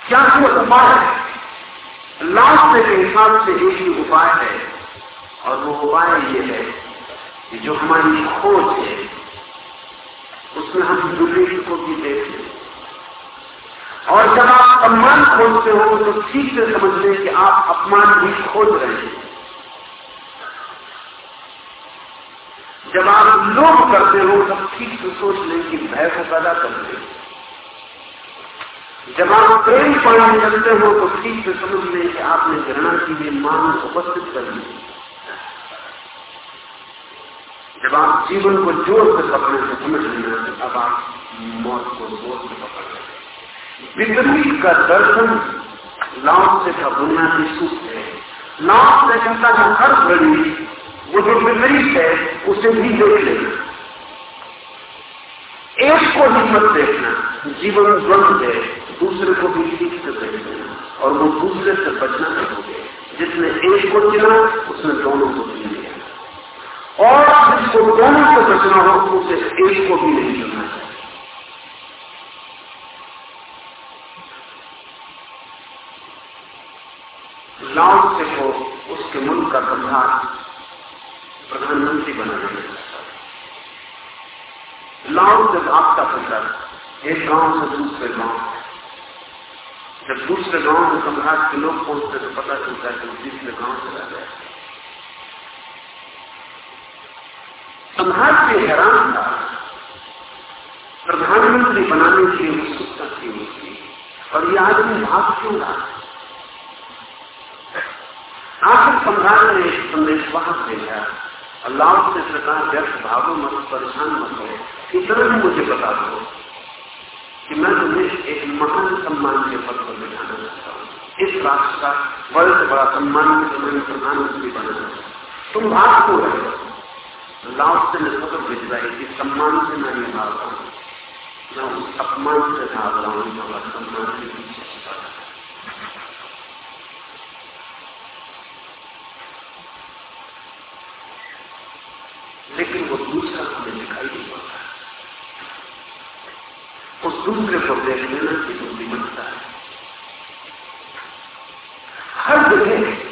क्या कोई उपाय है लास्ट के हिसाब से एक ही उपाय है, और वो उपाय ये है कि जो हमारी खोज है, उसमें हम दुर्नीति को भी देख और जब आप सम्मान खोजते हो तो ठीक से समझ लें कि आप अपमान भी खोज रहे हैं। जब आप लोभ करते हो तब ठीक से सोच लें कि भय को पैदा कर ले। जब आप प्रेम पाने करते हो तो ठीक से समझ लें कि आपने घृणा की लिए मान उपस्थित कर ली। जब आप जीवन को ज़ोर से पकड़े तो समझ लेना अब आप मौत को ज़ोर से पकड़ विपरीत का दर्शन लाभ से का बुनियादी सूत्र है। लाभ से कहता है हर घड़ी वो जो विपरीत है, उसे भी देख लेना। एक को ही मत देखना, जीवन द्वंद है, दूसरे को भी ठीक से देख लेना, और वो दूसरे से बचना करोगे जिसने एक को चुना, उसने दोनों को चुन लिया। और जिसको दोनों से बचना हो, उसे एक को भी नहीं चुनना। चाहिए लाओ से को उसके मुल्क का प्रधान, प्रधानमंत्री बनाना चाहता लाओ जब आपका प्रचार एक गाँव से दूसरे गाँव। जब दूसरे गाँव में सम्राट के लोग पहुँचते तो पता चलता है कि तीसरे गाँव से रह गए सम्राट के हैरान था। प्रधानमंत्री बनाने की उत्सुकता थी उसकी और यह आदमी भाग क्यों रहा? आखिर सम्राट ने एक संदेश वहाँ भेजा। अल्लाह से सरकार व्यर्थ भागो मत, परेशान मत हो। इतना भी मुझे बता दो कि मैं तुम्हें एक महान सम्मान के पद पर बिठाना चाहता हूँ। इस राष्ट्र का बड़े से बड़ा सम्मान में तुम्हें प्रधानमंत्री बनाना तुम भाग क्यों रहे हो? लाभ से ने खबर भिजवाई कि सम्मान से मैं नहीं भाग रहा हूँ। मैं उस अपमान से भाग रहा हूँ। सम्मान के पीछे लेकिन वो दूसरा हमें दिखाई नहीं पड़ता। उस दूसरे को देख लेना वो विमनता है। हर जगह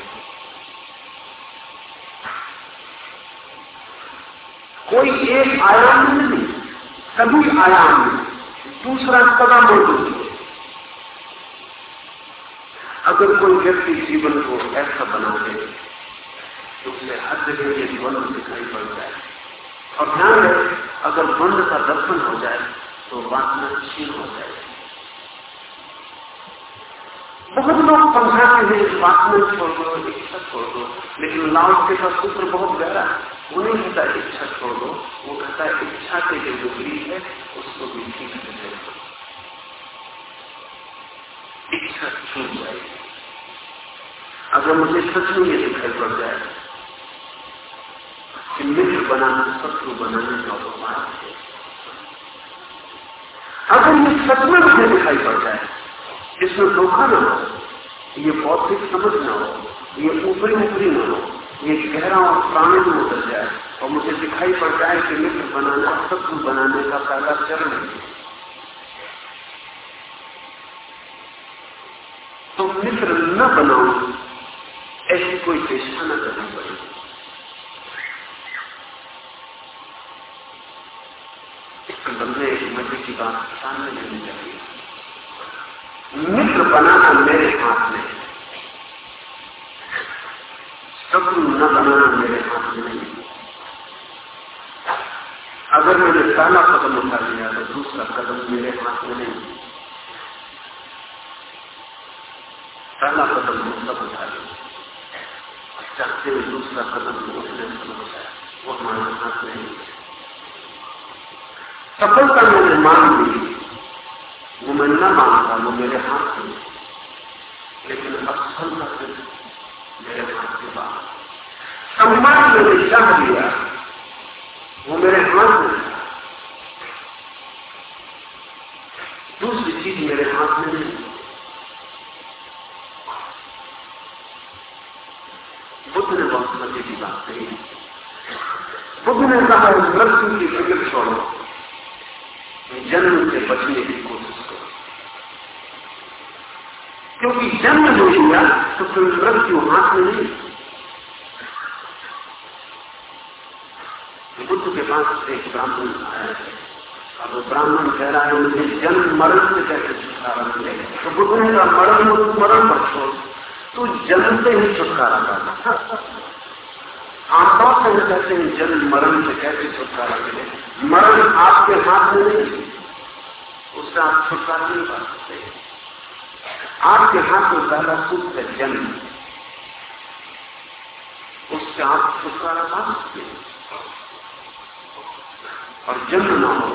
कोई एक आयाम नहीं, सभी आयाम में दूसरा सदा मौजूद है। अगर कोई व्यक्ति जीवन को ऐसा बना दे तो उसे हर जगह ये द्वंद दिखाई पड़ जाए और ध्यान रहे, अगर द्वंद का दर्शन हो जाए तो वासना क्षीण हो जाए। बहुत लोग समझाते हैं में छोड़ दो, इच्छा छोड़ दो, लेकिन लाउड का सूत्र बहुत गहरा है। वो नहीं कहता इच्छा छोड़ दो, वो कहता है इच्छा के जो विपरीत है, उसको भी ठीक से इच्छा छूट जाएगी। अगर मुझे सच में ये दिखाई पड़ जाए बनाना, शत्रु बनाने का उपमान है। अगर ये सच में मुझे दिखाई पड़ जाए, इसमें धोखा न हो, ये बौद्धिक समझ न हो, ये ऊपरी ऊपरी न हो, ये गहरा और प्राणी में उतर जाए, और मुझे दिखाई पड़ जाए कि मित्र बनाना, शत्रु बनाने का पहला चरण है। तो मित्र न बनाओ ऐसी कोई चेष्टा न करनी पड़ेगी। संबंध में एक मज़े की बात सामने लेनी चाहिए मित्र बनाना मेरे हाथ में शत्रु न बनाना मेरे हाथ में नहीं अगर मैंने पहला कदम उठा लिया तो दूसरा कदम मेरे हाथ में नहीं पहला कदम दूसरा उठा लिया। चाहते हुए दूसरा कदम उसने समझाया वो हमारे हाथ में नहीं सफलता मैंने मान ली। वो मैं न मानता वो मेरे हाथ में लेकिन असफलता सिर्फ़ मेरे हाथ के बाद सम्मान मैंने चाह लिया, वो मेरे हाथ में दूसरी चीज़ मेरे हाथ में नहीं बुद्ध ने बहुत मज़े की बात कही। बुद्ध ने कहा मृत्यु की फ़िक्र छोड़ो। जन्म से बचने की कोशिश करो। क्योंकि जन्म हो लिया तो फिर मृत्यु हाथ में नहीं। बुद्ध के पास एक ब्राह्मण अब ब्राह्मण कह रहा है, मुझे जन्म मरण से कैसे छुटकारा मिलेगा? तो बुद्ध ने कहा, मरण मरण पर छोड़। तू जन्म से ही छुटकारा पाना। आमतौर से हम कहते हैं जन्म, मरण से कैसे छुटकारा मिले? मरण आपके हाथ में नहीं उससे आप छुटकारा नहीं पा सकते। आपके हाथ में पहला सुख है, जन्म। उससे आप छुटकारा पा सकते और जन्म ना हो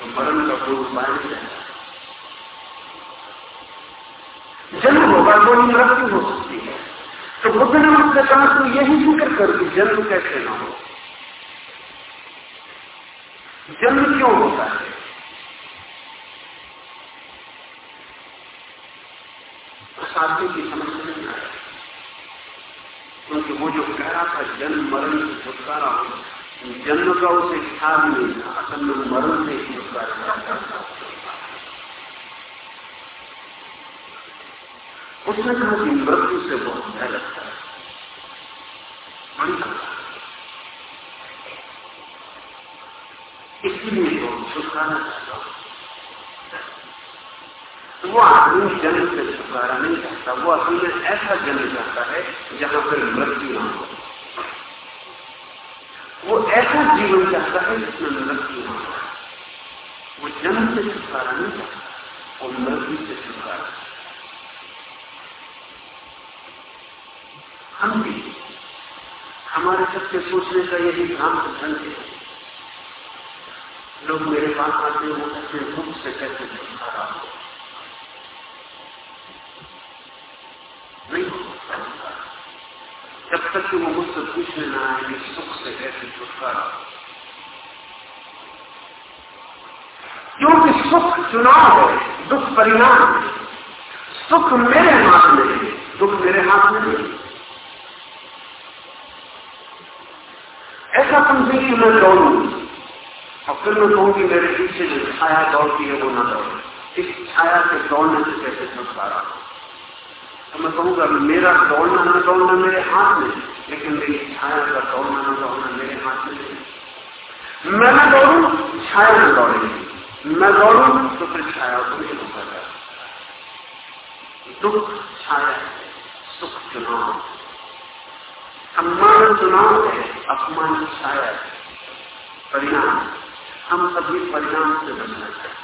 तो मरण का कोई उपाय नहीं रहता जन्म होगा तो ही मृत्यु हो सकती है तो बुद्ध ने कहा तो यही ज़िक्र कर कि जन्म कैसे ना हो। जन्म क्यों होता है? शास्त्री की समझ नहीं आया। क्योंकि वो जो कह रहा था, जन्म, मरण से छुटकारा हो, जन्म का उसे ख्याल नहीं था। असल में मरण से ही छुटकारा उसने कहा कि मृत्यु से बहुत भय लगता बड़ी इसलिए तो छुटकारा चाहता हूँ वो आदमी जन्म से छुटकारा नहीं चाहता वो में ऐसा जन्म चाहता है जहाँ पर मृत्यु ना हो वो ऐसा जीवन चाहता है जिसमें मृत्यु ना हो वो जन्म से छुटकारा नहीं चाहता और मृत्यु से छुटकारा हम भी हमारे सबके सोचने का यही भ्रांत ढंग है। लोग मेरे पास आते हैं हैं दुख से कैसे छुटकारा हो। नहीं जब तक कि वो मुझसे पूछने ना आए कि सुख से कैसे छुटकारा क्योंकि सुख चुनाव है, दुख परिणाम सुख मेरे हाथ में दुख मेरे हाथ में नहीं। ऐसा समझे कि मैं दौड़ू। और फिर मैं कहूँ कि मेरे पीछे जो छाया दौड़ती है वो ना दौड़े। इस छाया से दौड़ने से कैसे छुटकारा तो मैं कहूँगा, मेरा दौड़ना न दौड़ना मेरे हाथ में लेकिन मेरी छाया का दौड़ना न दौड़ना मेरे हाथ में मैं न दौड़ू, छाया न दौड़ेगी मैं दौड़ू तो फिर छाया को नहीं दुख, छाया, सुख चुनाव सम्मान चुनाव है, अपमान छाया है। परिणाम, हम सभी परिणाम से बचना चाहते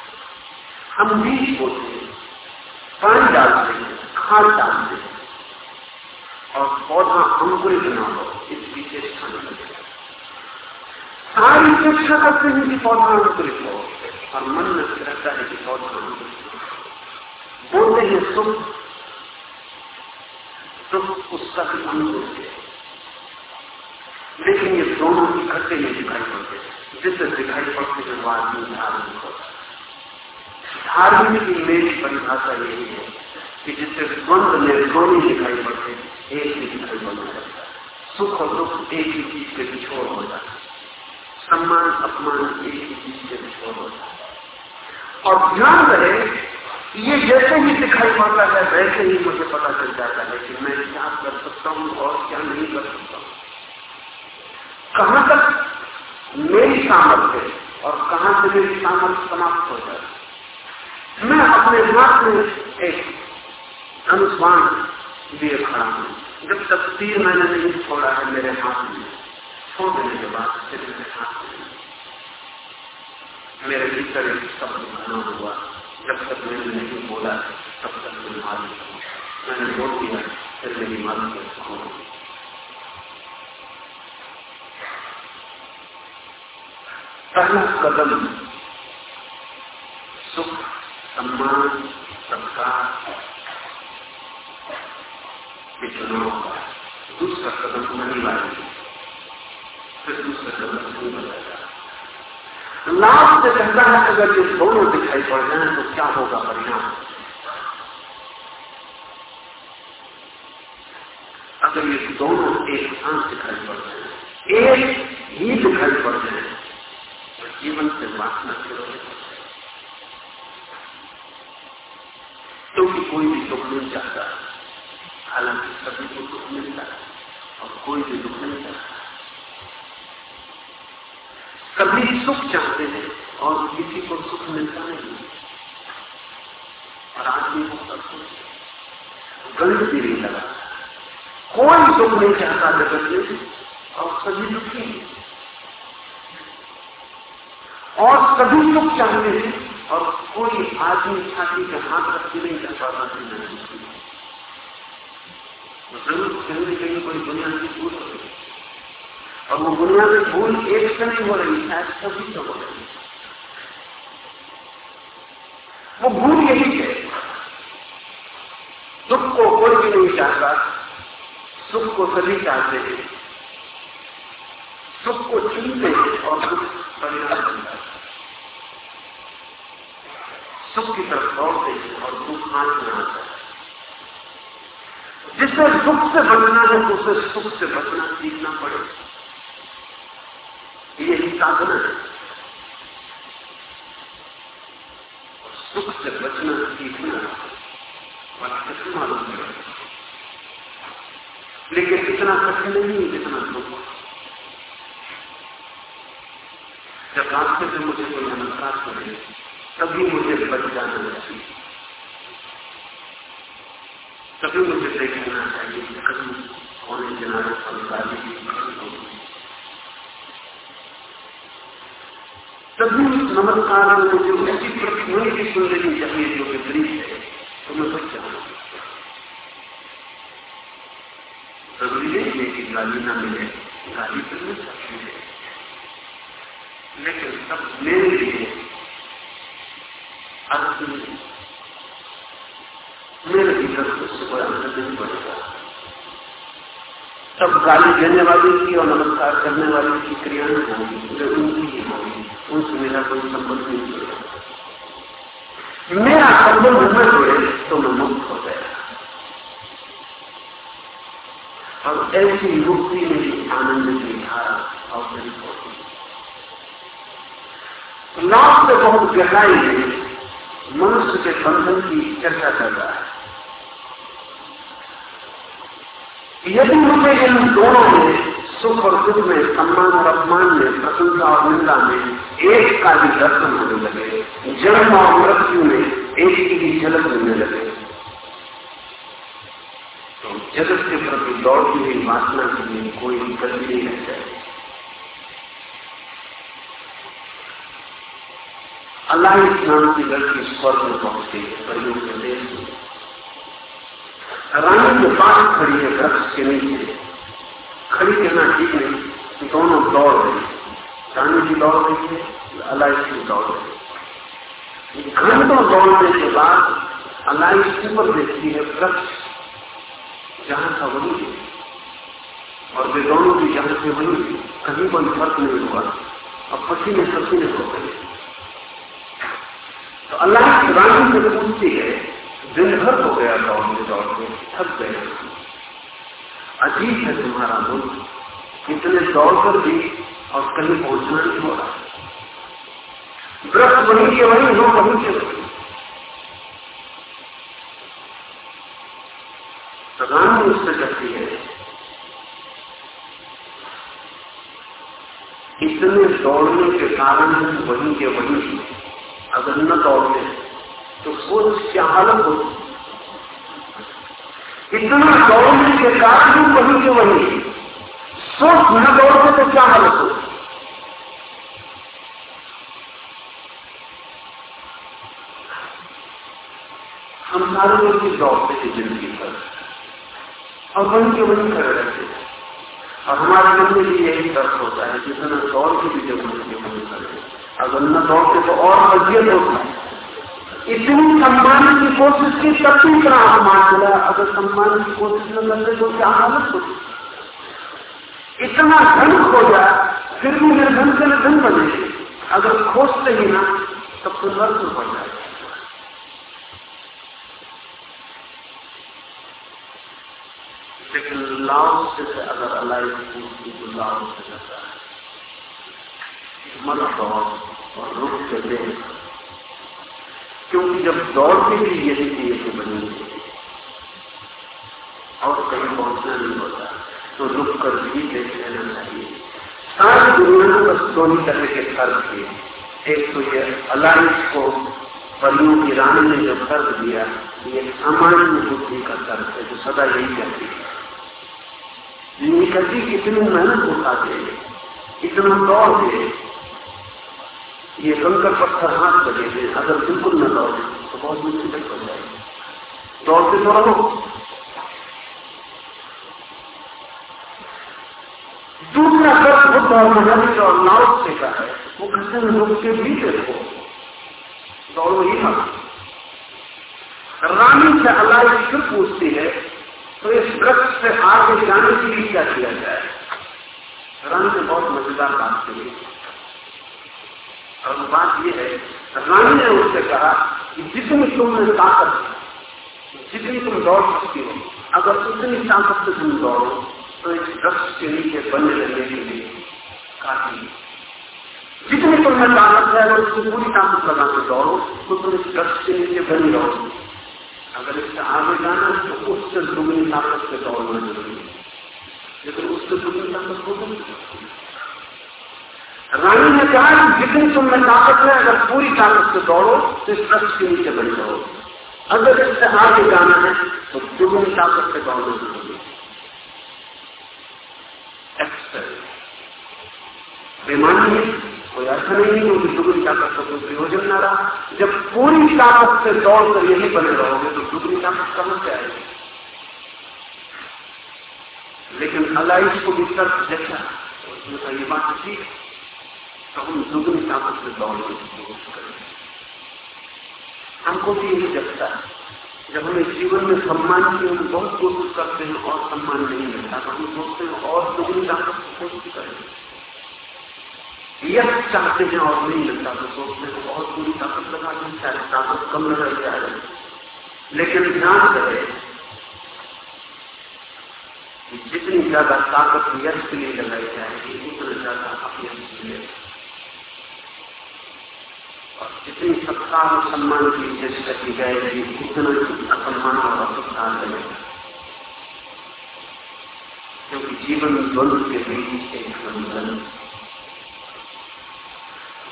हम बीज बोलते हैं, पानी डालते हैं, खाद डालते हैं। और पौधा अंकुरित न हो इस विशेष खाने लगे सारी चेष्टा करते हैं कि पौधा अंकुरित हो और मन में रहता है कि पौधा अंकुरित हो बोलते हैं सुख सुख उसका भी अंकुर है। लेकिन ये दोनों इकट्ठे नहीं दिखाई पड़ते जिससे दिखाई पड़ते हैं वो आदमी धार्मिक होता धार्मिक मेरी परिभाषा यही है कि जिससे द्वंद में दोनों दिखाई पड़ते एक ही दिखाई पड़ना लगता सुख और दुख एक ही चीज़ के बिछोड़ हो जाता सम्मान, अपमान एक ही चीज़ के बिछोड़ हो जाता और ध्यान रहे, ये जैसे ही दिखाई पड़ता है, वैसे ही मुझे पता चल जाता है कि मैं क्या कर सकता हूँ और क्या नहीं कर सकता हूँ। कहाँ तक मेरी सामर्थ्य और कहाँ से मेरी सामर्थ्य समाप्त हो जाए? मैं अपने हाथ में एक अनुस्वान लिए खड़ा हूँ। जब तक तीन महीने नहीं छोड़ा है मेरे हाथ में छोड़ देने के बाद फिर मेरे हाथ में मेरे भीतर एक शब्द बना हुआ, जब तक मैंने नहीं बोला, तब तक मैं मालूम मैंने बोल दिया, फिर मेरी मालूम पहला कदम सुख, सम्मान, सत्कार चुनाव दूसरा कदम वाली फिर दूसरा कदम नहीं बदलेगा लाभ से कहता है, अगर ये दोनों दिखाई पड़ जाए तो क्या होगा परिणाम? अगर ये दोनों एक साथ दिखाई पड़ जाए, एक ही दिखाई पड़ जाए जीवन से वासना हो। क्योंकि कोई भी दुख नहीं चाहता हालाँकि सभी को दुख मिलता है, और कोई भी दुख नहीं चाहता सभी सुख चाहते हैं और किसी को सुख मिलता नहीं और आदमी को सुख गंध भी नहीं लगा कोई दुख नहीं चाहता जगत में और सभी दुखी और सभी सुख चाहते हैं, और कोई आदमी छाती के हाथ रख के नहीं कर पाता ज़रूर कहीं न कहीं कोई दुनिया की भूल हो रही और वो दुनिया में भूल एक से नहीं हो रही, शायद सभी से हो रही। वो भूल यही है। दुख को कोई भी नहीं चाहता। सुख को सभी चाहते हैं। सुख को चुनते हैं और दुख परिणाम बनता है सुख की तरफ़ दौड़ते हैं और दुख हाथ में आता है। जिसे सुख से बचना है, उसे सुख से बचना सीखना पड़े यही साधना है। सुख से बचना सीखना कैसे मालूम पड़े लेकिन इतना कठिन नहीं है जितना दुख जब रास्ते से मुझे कोई नमस्कार करे तभी मुझे बच जाना चाहिए। तभी मुझे देख लेना चाहिए। कि कभी कौन किनारे संसारी तभी नमस्कार मुझे ऐसी प्रतिध्वनि की सुन लेनी चाहिए जो विपरीत है तो मैं बच जाऊँगा ज़रूरी नहीं है कि गाली ना मिले, गाली तो मिल सकती है। लेकिन सब मेरे लिए अर्थ मेरे भीतर उससे कोई अंतर नहीं पड़ेगा तब गाली देने वाली की और नमस्कार करने वाली की क्रियाएँ होंगी जो उनकी ही होगी। उनसे मेरा कोई संबंध नहीं जुड़ेगा मेरा संबंध न जुड़े तो मैं मुक्त हो गया। और ऐसी मुक्ति मेरी आनंद की धारा अवतरित होती लाभ से बहुत गहराई है। मनुष्य के बंधन की चर्चा कर रहा है। यदि मुझे इन दोनों में सुख और दुख में सम्मान और अपमान में प्रशंसा और निंदा में एक का भी दर्शन होने लगे, जन्म और मृत्यु में एक की भी झलक होने लगे तो जगत के प्रति दौड़ती हुई वासना के लिए कोई गलती नहीं रह जाए अल्लाह इस्लाम की लड़की स्वर्ग में पहुँच गई परियों के देश रानी के पास खड़ी है, वृक्ष के नीचे। खड़ी कहना ठीक नहीं दोनों दौड़ रही रानी भी दौड़ रही है अलाइस भी दौड़ रही है। घंटों दौड़ने के बाद अलाइस ऊपर देखती है वृक्ष, जहाँ था वही है। और वे दोनों भी जहाँ से वही कहीं कोई फ़र्क नहीं हुआ। अब पसीने पसीने हो गए। तो अल्लाह की रानी से पूछती है दिन भर हो गया दौड़ने दौड़ते थक गए अजीब है तुम्हारा मुल्क। इतने दौड़ कर भी और कहीं पहुँचना नहीं हो रहा। वृक्ष वहीं के वहीं हो वहीं के उससे कहती है, इतने दौड़ने के कारण वहीं के वहीं अगर न दौड़ते तो सोच क्या हालत हो इतना दौड़ने के कारण वहीं के वहीं। सोच न दौड़ते तो क्या हालत हो हम सारे लोग भी दौड़ते थे ज़िंदगी पर और वहीं के वहीं कर रहे थे और हमारे मन में भी यही तर्क होता है, जितना दौड़ के भी जब वहीं के रहे खड़े अगर न दौड़ते तो और मजियत होती इतनी सम्मान की कोशिश की, तब भी इतना अपमान मिला। अगर सम्मान की कोशिश न करते तो क्या हालत होती? इतना धन खो जाए फिर भी निर्धन से निर्धन बने। अगर खोजते ही ना, तब तो नर्क पड़ जाए। लेकिन लाभ से अगर अल्लाह पूछती तो लाभ से करता है मत दौड़ और रुक के दे क्योंकि जब दौड़ते भी यही चीज़ से बनी और कहीं पहुँचना नहीं होता। तो रुक कर भी देख लेना चाहिए। सारी दुनिया बस दोनों तरह के फ़र्क थे एक तो ये अलाइस को परियों की रानी ने जो फ़र्क दिया, ये सामान्य बुद्धि का तर्क है जो सदा यही कहती है। निकलती कितनी मेहनत उठाते इतना दौड़ दे ये कंकर पत्थर हाथ लगे थे अगर बिल्कुल न दौड़े तो बहुत मुश्किल हो जाएगी। दौड़ते तो रहो। दूसरा कर्ज बुद्ध और महावीर और नाव से का है, वो कहते हैं लोग के भी देखो दौड़ो ही मत रानी से अल्लाह फिर पूछती है तो इस वृक्ष से आगे जाने के लिए क्या किया जाए? रानी ने बहुत मज़ेदार बात कही। और बात यह है रानी ने उससे कहा कि जितनी तुम में ताकत जितनी तुम दौड़ सकती हो, अगर उतनी ताकत से तुम दौड़ो तो इस वृक्ष के नीचे बने रहने के लिए काफ़ी जितनी तुम में ताकत है, अगर उसकी पूरी ताकत लगा के दौड़ो तो तुम इस वृक्ष के नीचे बनी रहो। अगर इससे आगे जाना तो उससे दुगनी ताकत से दौड़ना ज़रूरी है। लेकिन उससे दुगनी ताकत हो नहीं। रानी ने कहा कि जितनी तुम में ताकत है, अगर पूरी ताकत से दौड़ो तो इस वृक्ष के नीचे बनी रहो अगर इससे आगे जाना है तो दुगनी ताकत से दौड़ना ज़रूरी है बेमानी कोई ऐसा नहीं है क्योंकि दुगनी ताकत का कोई प्रयोजन न रहा। जब पूरी ताकत से दौड़ कर यही बने रहोगे तो दुगनी ताकत कहाँ से आएगी? लेकिन अलाइश को भी तर्क देखा उसने कहा, ये बात ठीक तो हम दुगनी ताकत से दौड़ने की कोशिश करें हमको भी यही जगता है जब हमें जीवन में सम्मान की हम बहुत कोशिश करते हैं और सम्मान नहीं मिलता तो हम सोचते हैं और दुगनी ताकत से कोशिश करेंगे यह चाहते हैं और नहीं मिलता तो सोचते हैं बहुत पूरी ताकत लगा दें शायद ताकत कम न रह जाए लेकिन ध्यान करें जितनी ज़्यादा ताकत यश के लिए लगाई जाएगी उतना ज़्यादा और जितनी सत्ता और सम्मान की चेष्टा की जाएगी उतना ही असम्मान और असत्कार लगेगा क्योंकि जीवन द्वंद्व के बीच एक बंधन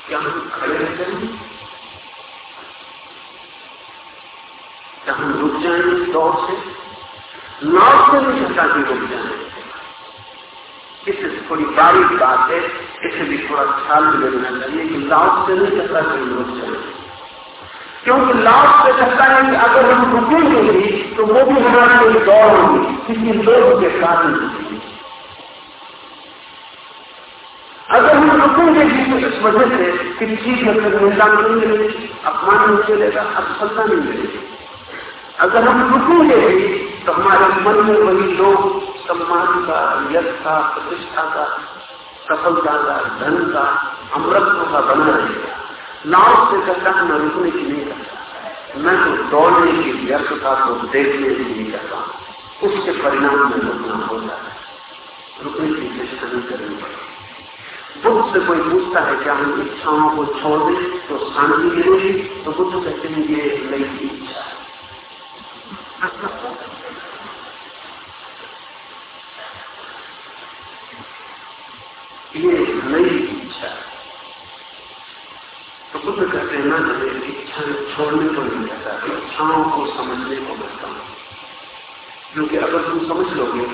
क्या हम खड़े रहते हैं क्या हम रुक जाएँगे दौर से? नाव से नहीं सकता कि रुक जाए। इससे थोड़ी बारीक बात है इसे भी थोड़ा ख्याल में लेना चाहिए कि लाभ से नहीं सकता कि रुक जाए क्योंकि लाभ से कहता है कि अगर हम रुकेंगे भी तो वो भी हमारे लिए दौड़ होगी, किसी लोग के कारण अगर हम रुकेंगे तो इस वजह से कि ठीक है, फिर निंदा नहीं मिलेगी अपमान नहीं चलेगा, असफलता नहीं मिलेगी। अगर हम रुकेंगे तो हमारे मन में वही लोग सम्मान का, यश का, प्रतिष्ठा का सफलता का धन का अमृत का बना रहेगा नाव से कहता है, मैं रुकने की नहीं करता। मैं तो दौड़ने की व्यर्थता को देखने की नहीं करता। उसके परिणाम में रुकना होता है। रुकने की चेष्टा नहीं करनी पड़ती। बुद्ध से कोई पूछता है क्या हम इच्छाओं को छोड़ दें तो शांति मिलेगी? तो बुद्ध कहते हैं, ये नई इच्छा ये नई इच्छा तो बुद्ध कहते हैं ना, जब इच्छा छोड़ने को नहीं कहता इच्छाओं को समझने को कहता हूँ। क्योंकि अगर तुम समझ लोगे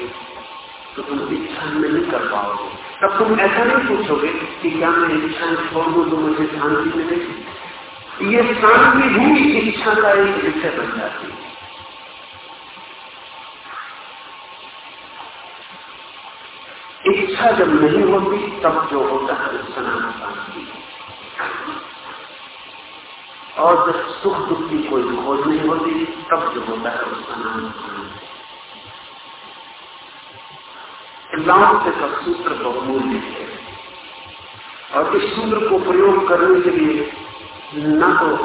तो तुम इच्छा नहीं कर पाओगे। तब तुम ऐसा नहीं पूछोगे कि क्या मैं इच्छा छोड़ दू तो मुझे शांति मिलेगी ये शांति भी इच्छा का एक विषय बन जाती है। इच्छा जब नहीं होती, तब जो होता है नाम शांति और जब सुख दुख की कोई खोज नहीं होती, तब जो होता है नाम लाभ का सूत्र बहुमूल्य है। और इस सूत्र को प्रयोग करने के लिए न तो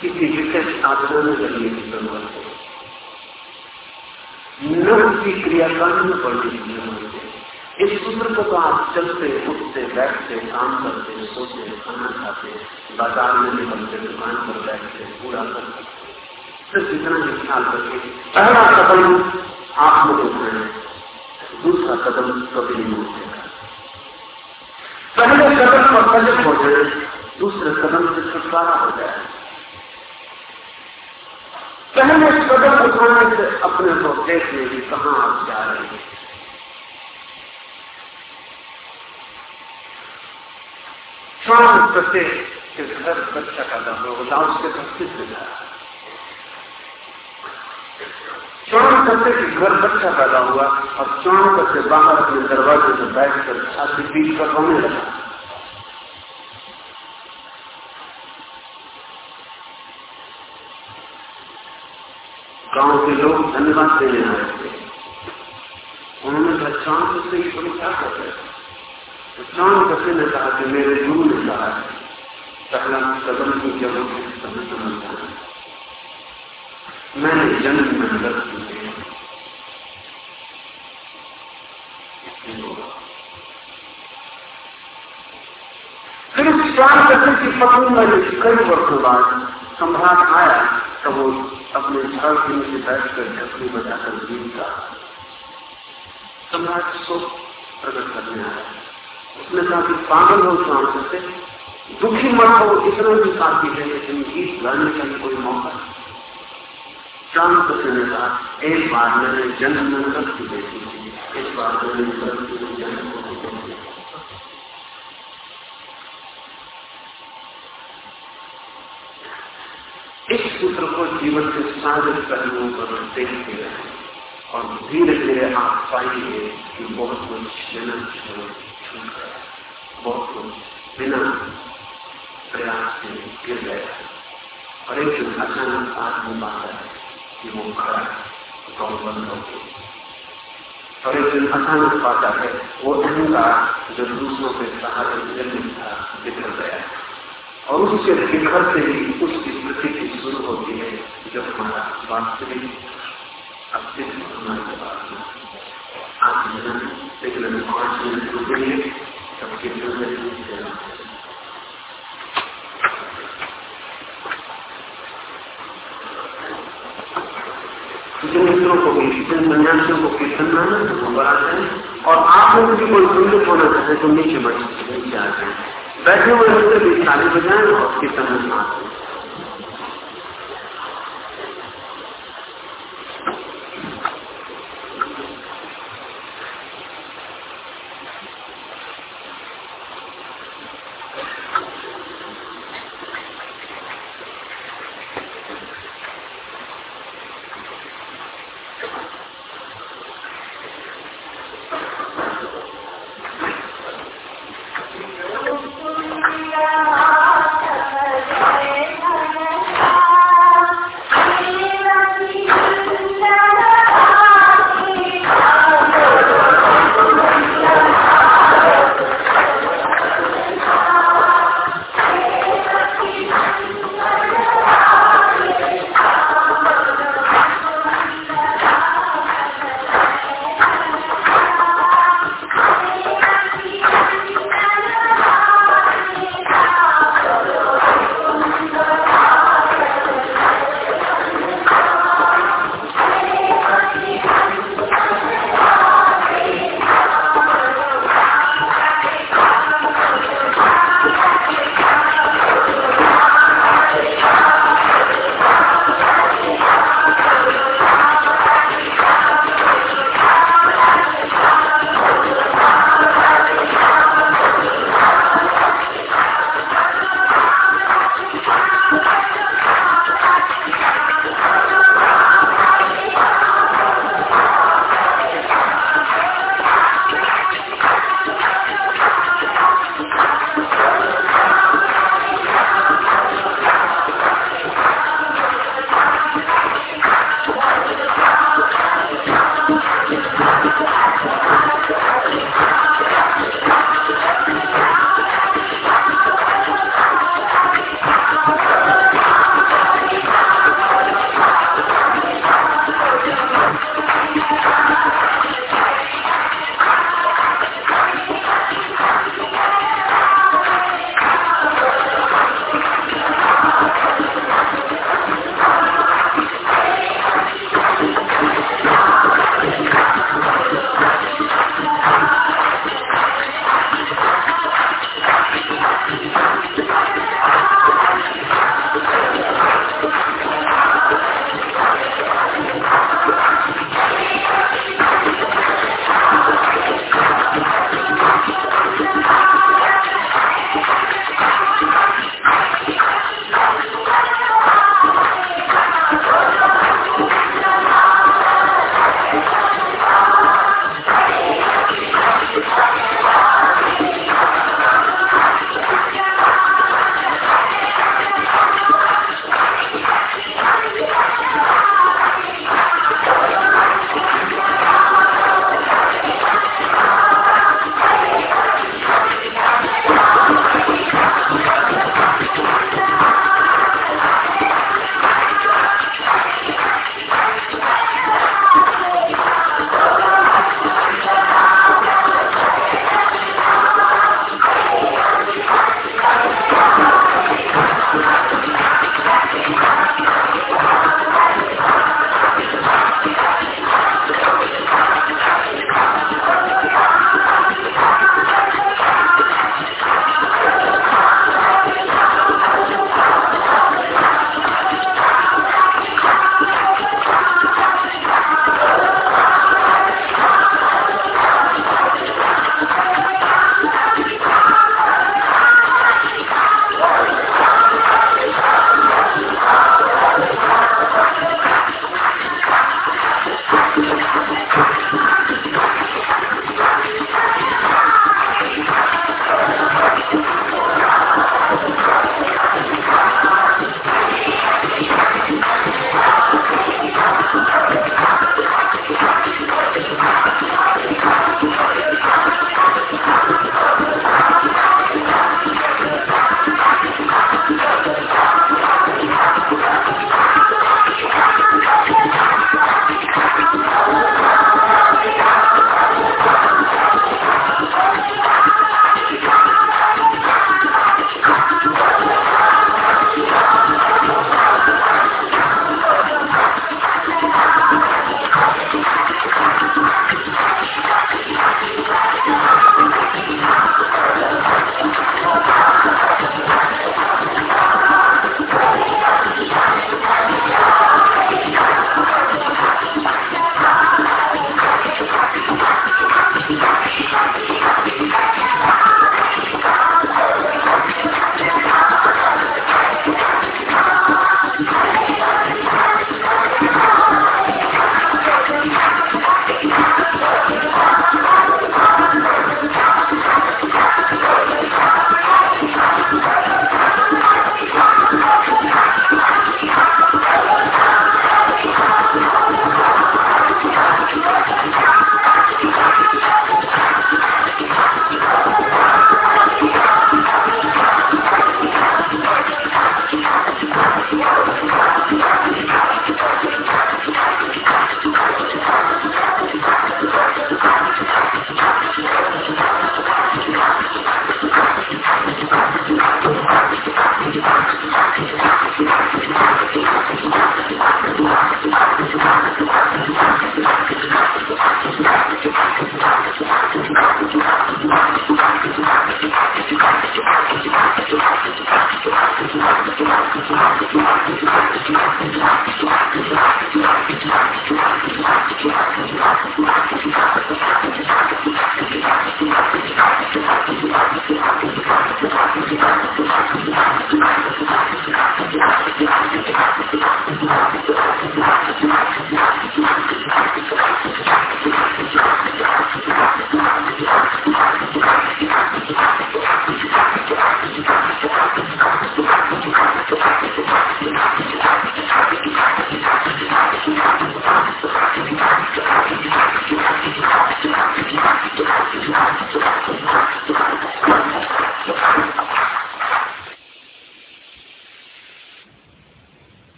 किसी विशेष साधना में करने की ज़रूरत है। न किसी क्रियाकांड में पढ़ने की ज़रूरत है इस सूत्र को तो आप चलते, उठते, बैठते, काम करते, सोते, खाना खाते, बाज़ार में निकलते दुकान पर बैठते, पूरा कर सकते सिर्फ़ इतना ही ख्याल करके पहला कदम आप लोग उठाए दूसरा कदम कभी नहीं उठेगा। पहले कदम पर सजग हो जाए दूसरे कदम से छुटकारा हो जाए पहले कदम उठाने से अपने को देख लेगी कहाँ आप जा रहे हैं। श्वान प्रत्येक के घर बच्चा पैदा होगा उसके घर सिद्ध था श्वान करते के घर बच्चा पैदा हुआ और श्वान करते बाहर अपने दरवाजे में बैठकर छाती पीट कर रोने लगा। के लोग धन्यवाद देने आए थे उन्होंने श्वान से क्या कर रहे थे श्याम कसे ने कहा कि मेरे गुरु ने कहा है? पहला कदम की ज़रूरत समय समझता है। मैंने जन्म में दर्द फिर उस श्याम कसे की पत्नी मैंने कई वर्षों बाद सम्राट आया। तो वो अपने घर के नीचे बैठकर झपड़ी बजाकर गीत सम्राट सोच प्रकट करने आया। उसने कहा कि पागल हो श्वान से। दुखी मत हो, इतना भी काफ़ी है, लेकिन गीत गाने का कोई मौका शांत से ने कहा, एक बार मैंने जन्म में गलती देखी थी। इस बार मैंने में जन्म को देखी इस सूत्र को जीवन के सारे पहलुओं पर देखते रहे और धीरे धीरे आप पाएँगे कि बहुत कुछ लेना छोड़ बहुत कुछ बिना प्रयास से गिर गया और एक दिन अचानक आदमी पाता है कि वो खड़ा गौ बंद हो और एक दिन अचानक पाता है, वो अहंकार जो दूसरों के सहारे निर्मित था, बिखर गया और उसके बिखर से ही उसकी प्रकृति शुरू होती है, जब हमारा वास्तविक अस्तित्व हमारे पास आज लेकिन अभी पाँच मिनट रुकेंगे सबके जिन मित्रों को भी जिन सन्यासियों को कीर्तन माना बढ़ाते हैं, और आप लोग भी कोई पंडित होना चाहते तो नीचे बैठ नीचे आ जाए बैठे हुए होते भी ताली बजाएँ और कीर्तन में